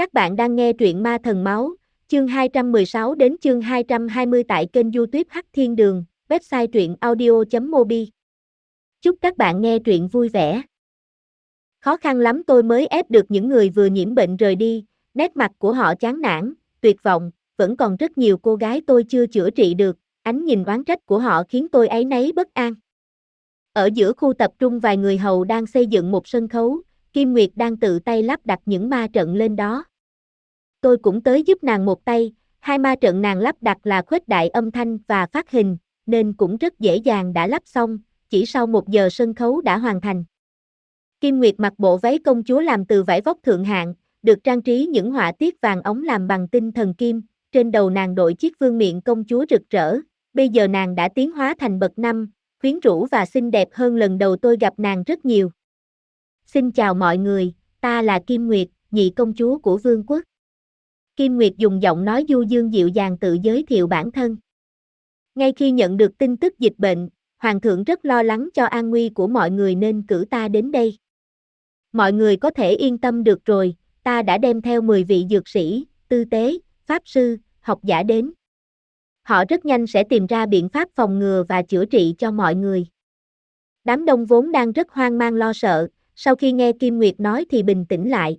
Các bạn đang nghe truyện Ma Thần Máu, chương 216 đến chương 220 tại kênh youtube Hắc Thiên Đường, website truyện audio.mobi. Chúc các bạn nghe truyện vui vẻ. Khó khăn lắm tôi mới ép được những người vừa nhiễm bệnh rời đi, nét mặt của họ chán nản, tuyệt vọng, vẫn còn rất nhiều cô gái tôi chưa chữa trị được, ánh nhìn oán trách của họ khiến tôi ấy nấy bất an. Ở giữa khu tập trung vài người hầu đang xây dựng một sân khấu, Kim Nguyệt đang tự tay lắp đặt những ma trận lên đó. Tôi cũng tới giúp nàng một tay, hai ma trận nàng lắp đặt là khuếch đại âm thanh và phát hình, nên cũng rất dễ dàng đã lắp xong, chỉ sau một giờ sân khấu đã hoàn thành. Kim Nguyệt mặc bộ váy công chúa làm từ vải vóc thượng hạng, được trang trí những họa tiết vàng ống làm bằng tinh thần kim, trên đầu nàng đội chiếc vương miện công chúa rực rỡ, bây giờ nàng đã tiến hóa thành bậc năm, quyến rũ và xinh đẹp hơn lần đầu tôi gặp nàng rất nhiều. Xin chào mọi người, ta là Kim Nguyệt, nhị công chúa của vương quốc. Kim Nguyệt dùng giọng nói du dương dịu dàng tự giới thiệu bản thân. Ngay khi nhận được tin tức dịch bệnh, Hoàng thượng rất lo lắng cho an nguy của mọi người nên cử ta đến đây. Mọi người có thể yên tâm được rồi, ta đã đem theo 10 vị dược sĩ, tư tế, pháp sư, học giả đến. Họ rất nhanh sẽ tìm ra biện pháp phòng ngừa và chữa trị cho mọi người. Đám đông vốn đang rất hoang mang lo sợ, sau khi nghe Kim Nguyệt nói thì bình tĩnh lại.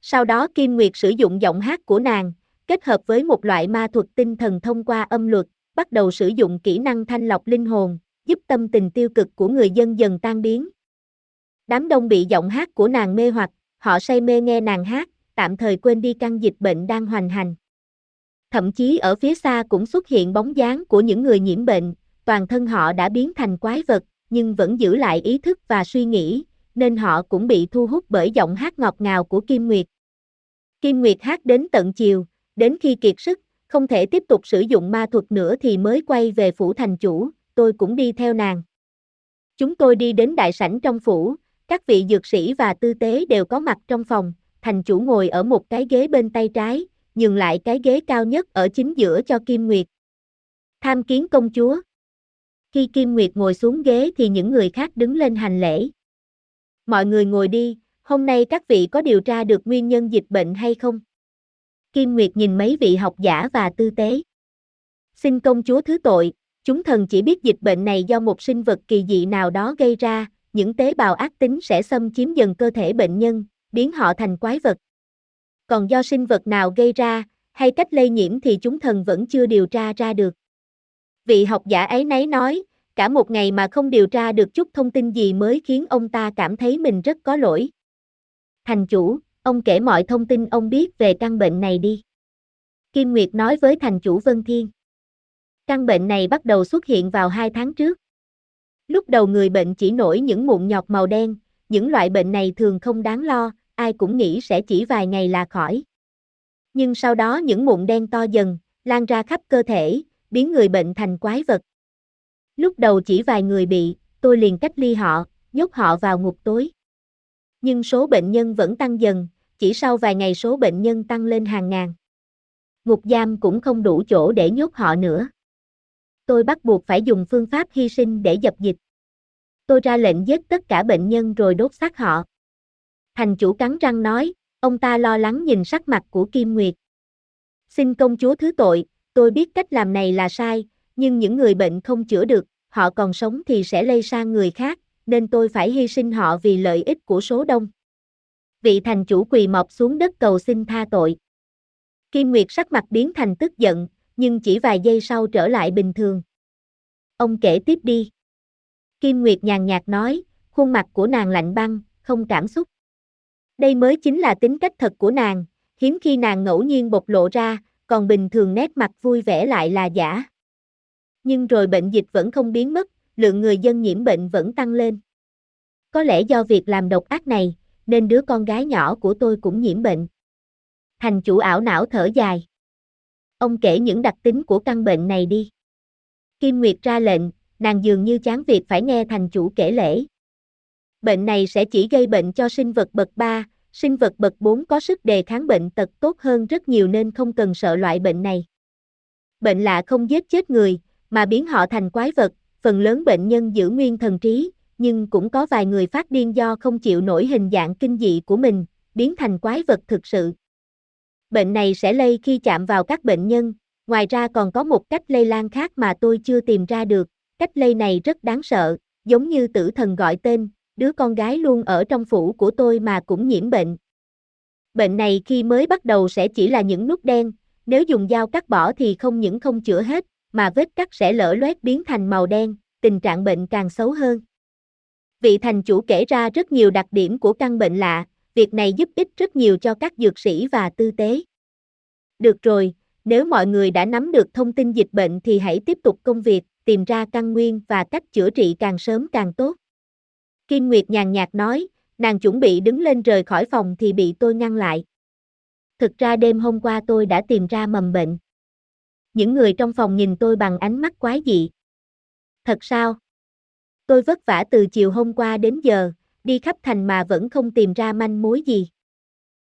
Sau đó Kim Nguyệt sử dụng giọng hát của nàng, kết hợp với một loại ma thuật tinh thần thông qua âm luật, bắt đầu sử dụng kỹ năng thanh lọc linh hồn, giúp tâm tình tiêu cực của người dân dần tan biến. Đám đông bị giọng hát của nàng mê hoặc, họ say mê nghe nàng hát, tạm thời quên đi căn dịch bệnh đang hoành hành. Thậm chí ở phía xa cũng xuất hiện bóng dáng của những người nhiễm bệnh, toàn thân họ đã biến thành quái vật, nhưng vẫn giữ lại ý thức và suy nghĩ, nên họ cũng bị thu hút bởi giọng hát ngọt ngào của Kim Nguyệt. Kim Nguyệt hát đến tận chiều, đến khi kiệt sức, không thể tiếp tục sử dụng ma thuật nữa thì mới quay về phủ thành chủ, tôi cũng đi theo nàng. Chúng tôi đi đến đại sảnh trong phủ, các vị dược sĩ và tư tế đều có mặt trong phòng, thành chủ ngồi ở một cái ghế bên tay trái, nhường lại cái ghế cao nhất ở chính giữa cho Kim Nguyệt. Tham kiến công chúa. Khi Kim Nguyệt ngồi xuống ghế thì những người khác đứng lên hành lễ. Mọi người ngồi đi, hôm nay các vị có điều tra được nguyên nhân dịch bệnh hay không? Kim Nguyệt nhìn mấy vị học giả và tư tế. Xin công chúa thứ tội, chúng thần chỉ biết dịch bệnh này do một sinh vật kỳ dị nào đó gây ra, những tế bào ác tính sẽ xâm chiếm dần cơ thể bệnh nhân, biến họ thành quái vật. Còn do sinh vật nào gây ra, hay cách lây nhiễm thì chúng thần vẫn chưa điều tra ra được. Vị học giả ấy nấy nói, cả một ngày mà không điều tra được chút thông tin gì mới khiến ông ta cảm thấy mình rất có lỗi. Thành chủ, ông kể mọi thông tin ông biết về căn bệnh này đi. Kim Nguyệt nói với thành chủ Vân Thiên. Căn bệnh này bắt đầu xuất hiện vào hai tháng trước. Lúc đầu người bệnh chỉ nổi những mụn nhọt màu đen, những loại bệnh này thường không đáng lo, ai cũng nghĩ sẽ chỉ vài ngày là khỏi. Nhưng sau đó những mụn đen to dần, lan ra khắp cơ thể, biến người bệnh thành quái vật. Lúc đầu chỉ vài người bị, tôi liền cách ly họ, nhốt họ vào ngục tối. Nhưng số bệnh nhân vẫn tăng dần, chỉ sau vài ngày số bệnh nhân tăng lên hàng ngàn. Ngục giam cũng không đủ chỗ để nhốt họ nữa. Tôi bắt buộc phải dùng phương pháp hy sinh để dập dịch. Tôi ra lệnh giết tất cả bệnh nhân rồi đốt xác họ. Thành chủ cắn răng nói, ông ta lo lắng nhìn sắc mặt của Kim Nguyệt. Xin công chúa thứ tội, tôi biết cách làm này là sai, nhưng những người bệnh không chữa được, họ còn sống thì sẽ lây sang người khác, nên tôi phải hy sinh họ vì lợi ích của số đông. Vị thành chủ quỳ mọc xuống đất cầu xin tha tội. Kim Nguyệt sắc mặt biến thành tức giận, nhưng chỉ vài giây sau trở lại bình thường. Ông kể tiếp đi. Kim Nguyệt nhàn nhạt nói, khuôn mặt của nàng lạnh băng, không cảm xúc. Đây mới chính là tính cách thật của nàng, hiếm khi nàng ngẫu nhiên bộc lộ ra, còn bình thường nét mặt vui vẻ lại là giả. Nhưng rồi bệnh dịch vẫn không biến mất, lượng người dân nhiễm bệnh vẫn tăng lên. Có lẽ do việc làm độc ác này, nên đứa con gái nhỏ của tôi cũng nhiễm bệnh. Thành chủ ảo não thở dài. Ông kể những đặc tính của căn bệnh này đi. Kim Nguyệt ra lệnh, nàng dường như chán việc phải nghe thành chủ kể lễ. Bệnh này sẽ chỉ gây bệnh cho sinh vật bậc 3, sinh vật bậc 4 có sức đề kháng bệnh tật tốt hơn rất nhiều nên không cần sợ loại bệnh này. Bệnh lạ không giết chết người, mà biến họ thành quái vật, phần lớn bệnh nhân giữ nguyên thần trí, nhưng cũng có vài người phát điên do không chịu nổi hình dạng kinh dị của mình, biến thành quái vật thực sự. Bệnh này sẽ lây khi chạm vào các bệnh nhân, ngoài ra còn có một cách lây lan khác mà tôi chưa tìm ra được. Cách lây này rất đáng sợ, giống như tử thần gọi tên, đứa con gái luôn ở trong phủ của tôi mà cũng nhiễm bệnh. Bệnh này khi mới bắt đầu sẽ chỉ là những nút đen, nếu dùng dao cắt bỏ thì không những không chữa hết, mà vết cắt sẽ lở loét biến thành màu đen, tình trạng bệnh càng xấu hơn. Vị thành chủ kể ra rất nhiều đặc điểm của căn bệnh lạ, việc này giúp ích rất nhiều cho các dược sĩ và tư tế. Được rồi, nếu mọi người đã nắm được thông tin dịch bệnh thì hãy tiếp tục công việc, tìm ra căn nguyên và cách chữa trị càng sớm càng tốt. Kim Nguyệt nhàn nhạt nói, nàng chuẩn bị đứng lên rời khỏi phòng thì bị tôi ngăn lại. Thực ra đêm hôm qua tôi đã tìm ra mầm bệnh. Những người trong phòng nhìn tôi bằng ánh mắt quái dị. Thật sao? Tôi vất vả từ chiều hôm qua đến giờ, đi khắp thành mà vẫn không tìm ra manh mối gì.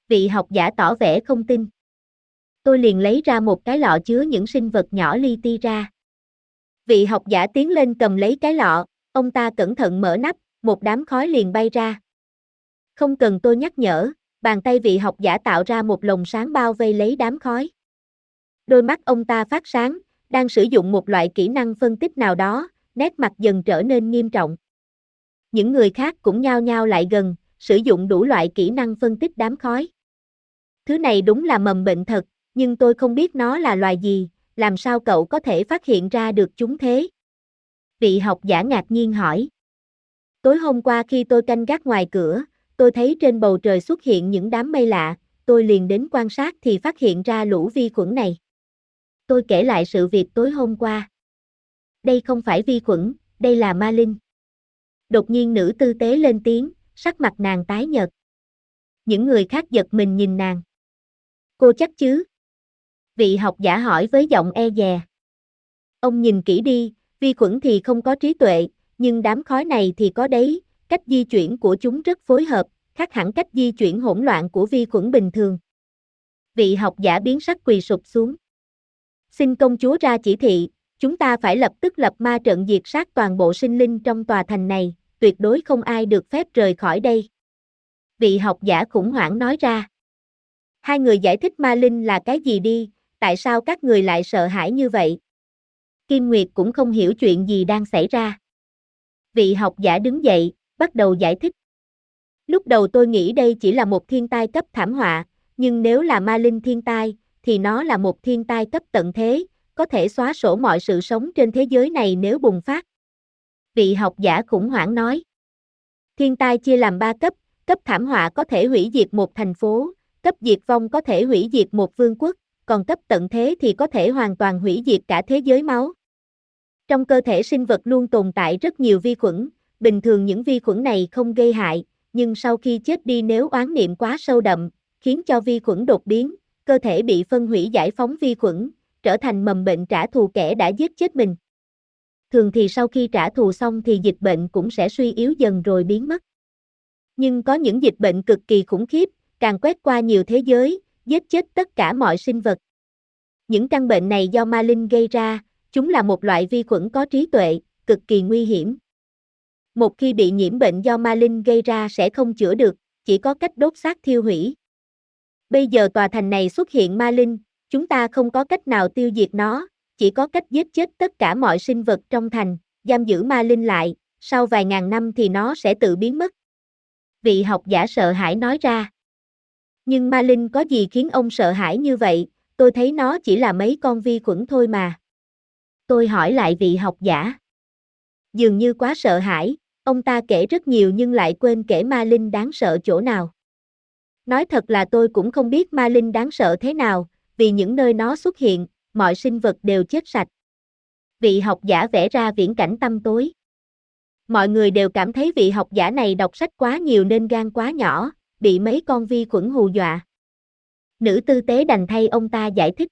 Vị học giả tỏ vẻ không tin. Tôi liền lấy ra một cái lọ chứa những sinh vật nhỏ li ti ra. Vị học giả tiến lên cầm lấy cái lọ, ông ta cẩn thận mở nắp, một đám khói liền bay ra. Không cần tôi nhắc nhở, bàn tay vị học giả tạo ra một lồng sáng bao vây lấy đám khói. Đôi mắt ông ta phát sáng, đang sử dụng một loại kỹ năng phân tích nào đó, nét mặt dần trở nên nghiêm trọng. Những người khác cũng nhao nhao lại gần, sử dụng đủ loại kỹ năng phân tích đám khói. Thứ này đúng là mầm bệnh thật, nhưng tôi không biết nó là loài gì, làm sao cậu có thể phát hiện ra được chúng thế? Vị học giả ngạc nhiên hỏi. Tối hôm qua khi tôi canh gác ngoài cửa, tôi thấy trên bầu trời xuất hiện những đám mây lạ, tôi liền đến quan sát thì phát hiện ra lũ vi khuẩn này. Tôi kể lại sự việc tối hôm qua. Đây không phải vi khuẩn, đây là ma linh. Đột nhiên nữ tư tế lên tiếng, sắc mặt nàng tái nhợt. Những người khác giật mình nhìn nàng. Cô chắc chứ? Vị học giả hỏi với giọng e dè. Ông nhìn kỹ đi, vi khuẩn thì không có trí tuệ, nhưng đám khói này thì có đấy, cách di chuyển của chúng rất phối hợp, khác hẳn cách di chuyển hỗn loạn của vi khuẩn bình thường. Vị học giả biến sắc quỳ sụp xuống. Xin công chúa ra chỉ thị, chúng ta phải lập tức lập ma trận diệt sát toàn bộ sinh linh trong tòa thành này, tuyệt đối không ai được phép rời khỏi đây. Vị học giả khủng hoảng nói ra. Hai người giải thích ma linh là cái gì đi, tại sao các người lại sợ hãi như vậy? Kim Nguyệt cũng không hiểu chuyện gì đang xảy ra. Vị học giả đứng dậy, bắt đầu giải thích. Lúc đầu tôi nghĩ đây chỉ là một thiên tai cấp thảm họa, nhưng nếu là ma linh thiên tai, thì nó là một thiên tai cấp tận thế, có thể xóa sổ mọi sự sống trên thế giới này nếu bùng phát. Vị học giả khủng hoảng nói. Thiên tai chia làm ba cấp, cấp thảm họa có thể hủy diệt một thành phố, cấp diệt vong có thể hủy diệt một vương quốc, còn cấp tận thế thì có thể hoàn toàn hủy diệt cả thế giới máu. Trong cơ thể sinh vật luôn tồn tại rất nhiều vi khuẩn, bình thường những vi khuẩn này không gây hại, nhưng sau khi chết đi nếu oán niệm quá sâu đậm, khiến cho vi khuẩn đột biến, cơ thể bị phân hủy giải phóng vi khuẩn, trở thành mầm bệnh trả thù kẻ đã giết chết mình. Thường thì sau khi trả thù xong thì dịch bệnh cũng sẽ suy yếu dần rồi biến mất. Nhưng có những dịch bệnh cực kỳ khủng khiếp, càng quét qua nhiều thế giới, giết chết tất cả mọi sinh vật. Những căn bệnh này do ma linh gây ra, chúng là một loại vi khuẩn có trí tuệ, cực kỳ nguy hiểm. Một khi bị nhiễm bệnh do ma linh gây ra sẽ không chữa được, chỉ có cách đốt xác thiêu hủy. Bây giờ tòa thành này xuất hiện ma linh, chúng ta không có cách nào tiêu diệt nó, chỉ có cách giết chết tất cả mọi sinh vật trong thành, giam giữ ma linh lại, sau vài ngàn năm thì nó sẽ tự biến mất. Vị học giả sợ hãi nói ra. Nhưng ma linh có gì khiến ông sợ hãi như vậy, tôi thấy nó chỉ là mấy con vi khuẩn thôi mà. Tôi hỏi lại vị học giả. Dường như quá sợ hãi, ông ta kể rất nhiều nhưng lại quên kể ma linh đáng sợ chỗ nào. Nói thật là tôi cũng không biết ma linh đáng sợ thế nào, vì những nơi nó xuất hiện, mọi sinh vật đều chết sạch. Vị học giả vẽ ra viễn cảnh tâm tối. Mọi người đều cảm thấy vị học giả này đọc sách quá nhiều nên gan quá nhỏ, bị mấy con vi khuẩn hù dọa. Nữ tư tế đành thay ông ta giải thích.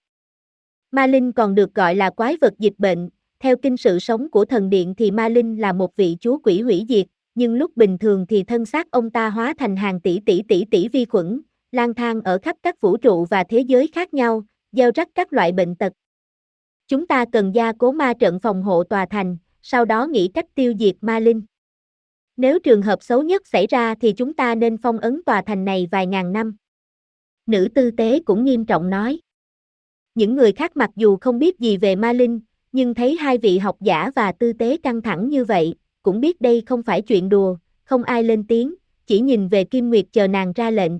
Ma Linh còn được gọi là quái vật dịch bệnh, theo kinh sự sống của thần điện thì Ma Linh là một vị chúa quỷ hủy diệt, nhưng lúc bình thường thì thân xác ông ta hóa thành hàng tỷ tỷ tỷ tỷ vi khuẩn, lang thang ở khắp các vũ trụ và thế giới khác nhau, gieo rắc các loại bệnh tật. Chúng ta cần gia cố ma trận phòng hộ tòa thành, sau đó nghĩ cách tiêu diệt ma linh. Nếu trường hợp xấu nhất xảy ra thì chúng ta nên phong ấn tòa thành này vài ngàn năm. Nữ tư tế cũng nghiêm trọng nói. Những người khác mặc dù không biết gì về ma linh, nhưng thấy hai vị học giả và tư tế căng thẳng như vậy, cũng biết đây không phải chuyện đùa, không ai lên tiếng, chỉ nhìn về Kim Nguyệt chờ nàng ra lệnh.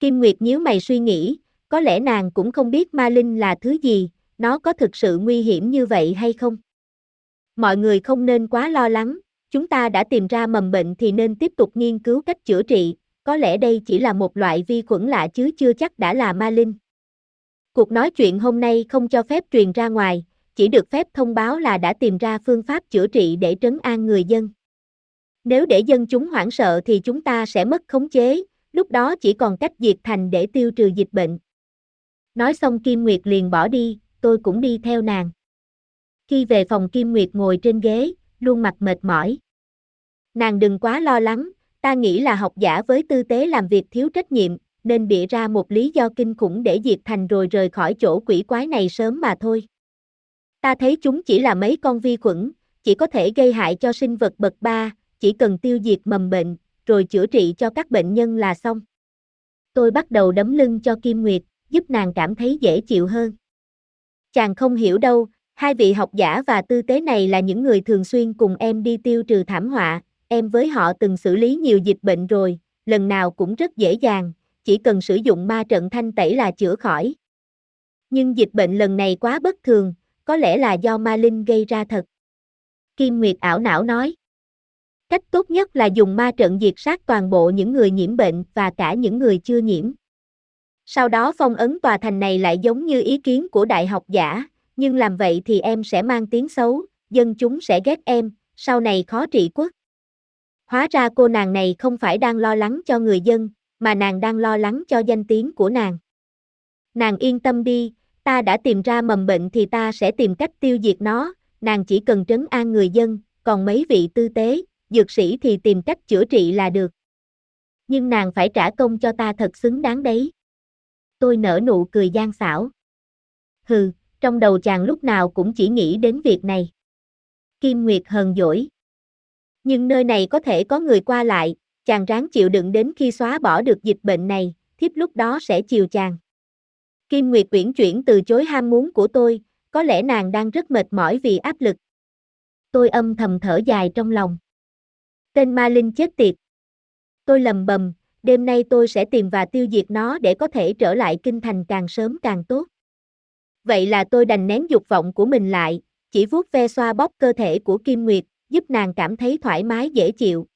Kim Nguyệt nhíu mày suy nghĩ, có lẽ nàng cũng không biết ma linh là thứ gì, nó có thực sự nguy hiểm như vậy hay không? Mọi người không nên quá lo lắng, chúng ta đã tìm ra mầm bệnh thì nên tiếp tục nghiên cứu cách chữa trị, có lẽ đây chỉ là một loại vi khuẩn lạ chứ chưa chắc đã là ma linh. Cuộc nói chuyện hôm nay không cho phép truyền ra ngoài, chỉ được phép thông báo là đã tìm ra phương pháp chữa trị để trấn an người dân. Nếu để dân chúng hoảng sợ thì chúng ta sẽ mất khống chế, lúc đó chỉ còn cách diệt thành để tiêu trừ dịch bệnh. Nói xong Kim Nguyệt liền bỏ đi, tôi cũng đi theo nàng. Khi về phòng Kim Nguyệt ngồi trên ghế, luôn mặt mệt mỏi. Nàng đừng quá lo lắng, ta nghĩ là học giả với tư tế làm việc thiếu trách nhiệm, nên bịa ra một lý do kinh khủng để diệt thành rồi rời khỏi chỗ quỷ quái này sớm mà thôi. Ta thấy chúng chỉ là mấy con vi khuẩn, chỉ có thể gây hại cho sinh vật bậc ba, chỉ cần tiêu diệt mầm bệnh, rồi chữa trị cho các bệnh nhân là xong. Tôi bắt đầu đấm lưng cho Kim Nguyệt, giúp nàng cảm thấy dễ chịu hơn. Chàng không hiểu đâu, hai vị học giả và tư tế này là những người thường xuyên cùng em đi tiêu trừ thảm họa, em với họ từng xử lý nhiều dịch bệnh rồi, lần nào cũng rất dễ dàng, chỉ cần sử dụng ma trận thanh tẩy là chữa khỏi. Nhưng dịch bệnh lần này quá bất thường, có lẽ là do ma linh gây ra thật. Kim Nguyệt ảo não nói. Cách tốt nhất là dùng ma trận diệt sát toàn bộ những người nhiễm bệnh và cả những người chưa nhiễm. Sau đó phong ấn tòa thành này lại giống như ý kiến của đại học giả, nhưng làm vậy thì em sẽ mang tiếng xấu, dân chúng sẽ ghét em, sau này khó trị quốc. Hóa ra cô nàng này không phải đang lo lắng cho người dân, mà nàng đang lo lắng cho danh tiếng của nàng. Nàng yên tâm đi, ta đã tìm ra mầm bệnh thì ta sẽ tìm cách tiêu diệt nó, nàng chỉ cần trấn an người dân, còn mấy vị tư tế, dược sĩ thì tìm cách chữa trị là được. Nhưng nàng phải trả công cho ta thật xứng đáng đấy. Tôi nở nụ cười gian xảo. Hừ, trong đầu chàng lúc nào cũng chỉ nghĩ đến việc này. Kim Nguyệt hờn dỗi. Nhưng nơi này có thể có người qua lại, chàng ráng chịu đựng đến khi xóa bỏ được dịch bệnh này, thiếp lúc đó sẽ chiều chàng. Kim Nguyệt uyển chuyển từ chối ham muốn của tôi, có lẽ nàng đang rất mệt mỏi vì áp lực. Tôi âm thầm thở dài trong lòng. Tên ma linh chết tiệt. Tôi lầm bầm, đêm nay tôi sẽ tìm và tiêu diệt nó để có thể trở lại kinh thành càng sớm càng tốt. Vậy là tôi đành nén dục vọng của mình lại, chỉ vuốt ve xoa bóp cơ thể của Kim Nguyệt, giúp nàng cảm thấy thoải mái dễ chịu.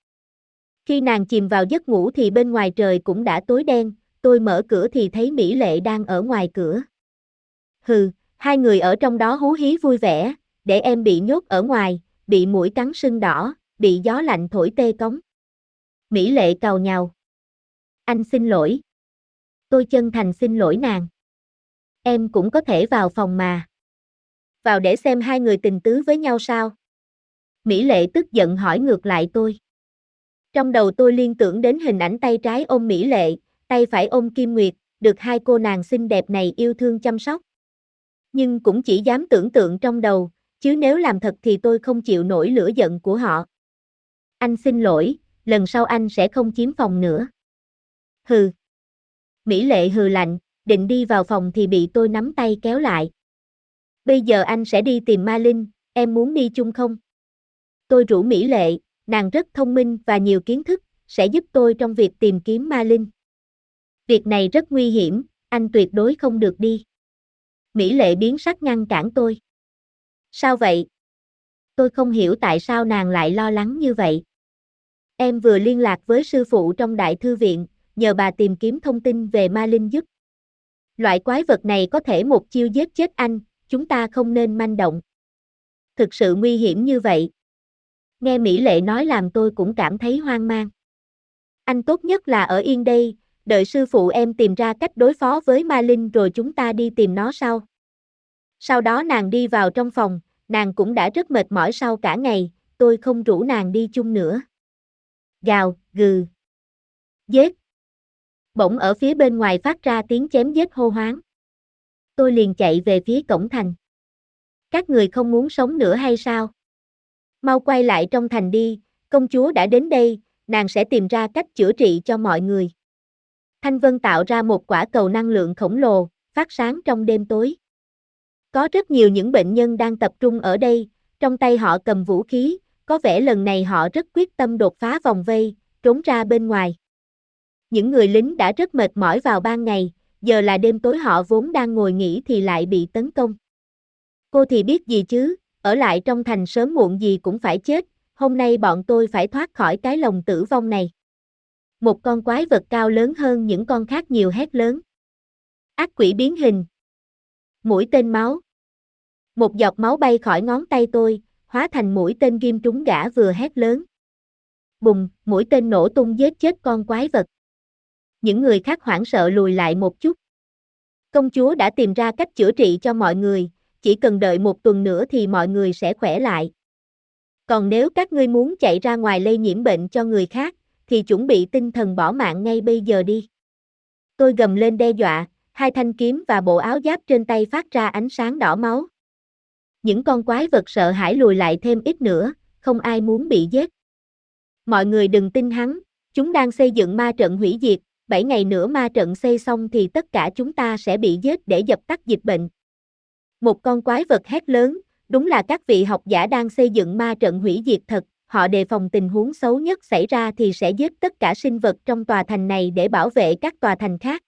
Khi nàng chìm vào giấc ngủ thì bên ngoài trời cũng đã tối đen, tôi mở cửa thì thấy Mỹ Lệ đang ở ngoài cửa. Hừ, hai người ở trong đó hú hí vui vẻ, để em bị nhốt ở ngoài, bị mũi cắn sưng đỏ, bị gió lạnh thổi tê cống. Mỹ Lệ cào nhào. Anh xin lỗi. Tôi chân thành xin lỗi nàng. Em cũng có thể vào phòng mà. Vào để xem hai người tình tứ với nhau sao? Mỹ Lệ tức giận hỏi ngược lại tôi. Trong đầu tôi liên tưởng đến hình ảnh tay trái ôm Mỹ Lệ, tay phải ôm Kim Nguyệt, được hai cô nàng xinh đẹp này yêu thương chăm sóc. Nhưng cũng chỉ dám tưởng tượng trong đầu, chứ nếu làm thật thì tôi không chịu nổi lửa giận của họ. Anh xin lỗi, lần sau anh sẽ không chiếm phòng nữa. Hừ. Mỹ Lệ hừ lạnh, định đi vào phòng thì bị tôi nắm tay kéo lại. Bây giờ anh sẽ đi tìm Ma Linh, em muốn đi chung không? Tôi rủ Mỹ Lệ, nàng rất thông minh và nhiều kiến thức, sẽ giúp tôi trong việc tìm kiếm Ma Linh. Việc này rất nguy hiểm, anh tuyệt đối không được đi. Mỹ Lệ biến sắc ngăn cản tôi. Sao vậy? Tôi không hiểu tại sao nàng lại lo lắng như vậy. Em vừa liên lạc với sư phụ trong đại thư viện, nhờ bà tìm kiếm thông tin về ma linh giúp. Loại quái vật này có thể một chiêu giết chết anh, chúng ta không nên manh động. Thực sự nguy hiểm như vậy. Nghe Mỹ Lệ nói làm tôi cũng cảm thấy hoang mang. Anh tốt nhất là ở yên đây, đợi sư phụ em tìm ra cách đối phó với ma linh rồi chúng ta đi tìm nó sau. Sau đó nàng đi vào trong phòng, nàng cũng đã rất mệt mỏi sau cả ngày, tôi không rủ nàng đi chung nữa. Gào, gừ. Giết. Bỗng ở phía bên ngoài phát ra tiếng chém giết hô hoáng. Tôi liền chạy về phía cổng thành. Các người không muốn sống nữa hay sao? Mau quay lại trong thành đi, công chúa đã đến đây, nàng sẽ tìm ra cách chữa trị cho mọi người. Thanh Vân tạo ra một quả cầu năng lượng khổng lồ, phát sáng trong đêm tối. Có rất nhiều những bệnh nhân đang tập trung ở đây, trong tay họ cầm vũ khí, có vẻ lần này họ rất quyết tâm đột phá vòng vây, trốn ra bên ngoài. Những người lính đã rất mệt mỏi vào ban ngày, giờ là đêm tối họ vốn đang ngồi nghỉ thì lại bị tấn công. Cô thì biết gì chứ, ở lại trong thành sớm muộn gì cũng phải chết, hôm nay bọn tôi phải thoát khỏi cái lồng tử vong này. Một con quái vật cao lớn hơn những con khác nhiều hét lớn. Ác quỷ biến hình. Mũi tên máu. Một giọt máu bay khỏi ngón tay tôi, hóa thành mũi tên ghim trúng gã vừa hét lớn. Bùng, mũi tên nổ tung giết chết con quái vật. Những người khác hoảng sợ lùi lại một chút. Công chúa đã tìm ra cách chữa trị cho mọi người, chỉ cần đợi một tuần nữa thì mọi người sẽ khỏe lại. Còn nếu các ngươi muốn chạy ra ngoài lây nhiễm bệnh cho người khác, thì chuẩn bị tinh thần bỏ mạng ngay bây giờ đi. Tôi gầm lên đe dọa, hai thanh kiếm và bộ áo giáp trên tay phát ra ánh sáng đỏ máu. Những con quái vật sợ hãi lùi lại thêm ít nữa, không ai muốn bị giết. Mọi người đừng tin hắn, chúng đang xây dựng ma trận hủy diệt, 7 ngày nữa ma trận xây xong thì tất cả chúng ta sẽ bị giết để dập tắt dịch bệnh. Một con quái vật hét lớn, đúng là các vị học giả đang xây dựng ma trận hủy diệt thật, họ đề phòng tình huống xấu nhất xảy ra thì sẽ giết tất cả sinh vật trong tòa thành này để bảo vệ các tòa thành khác.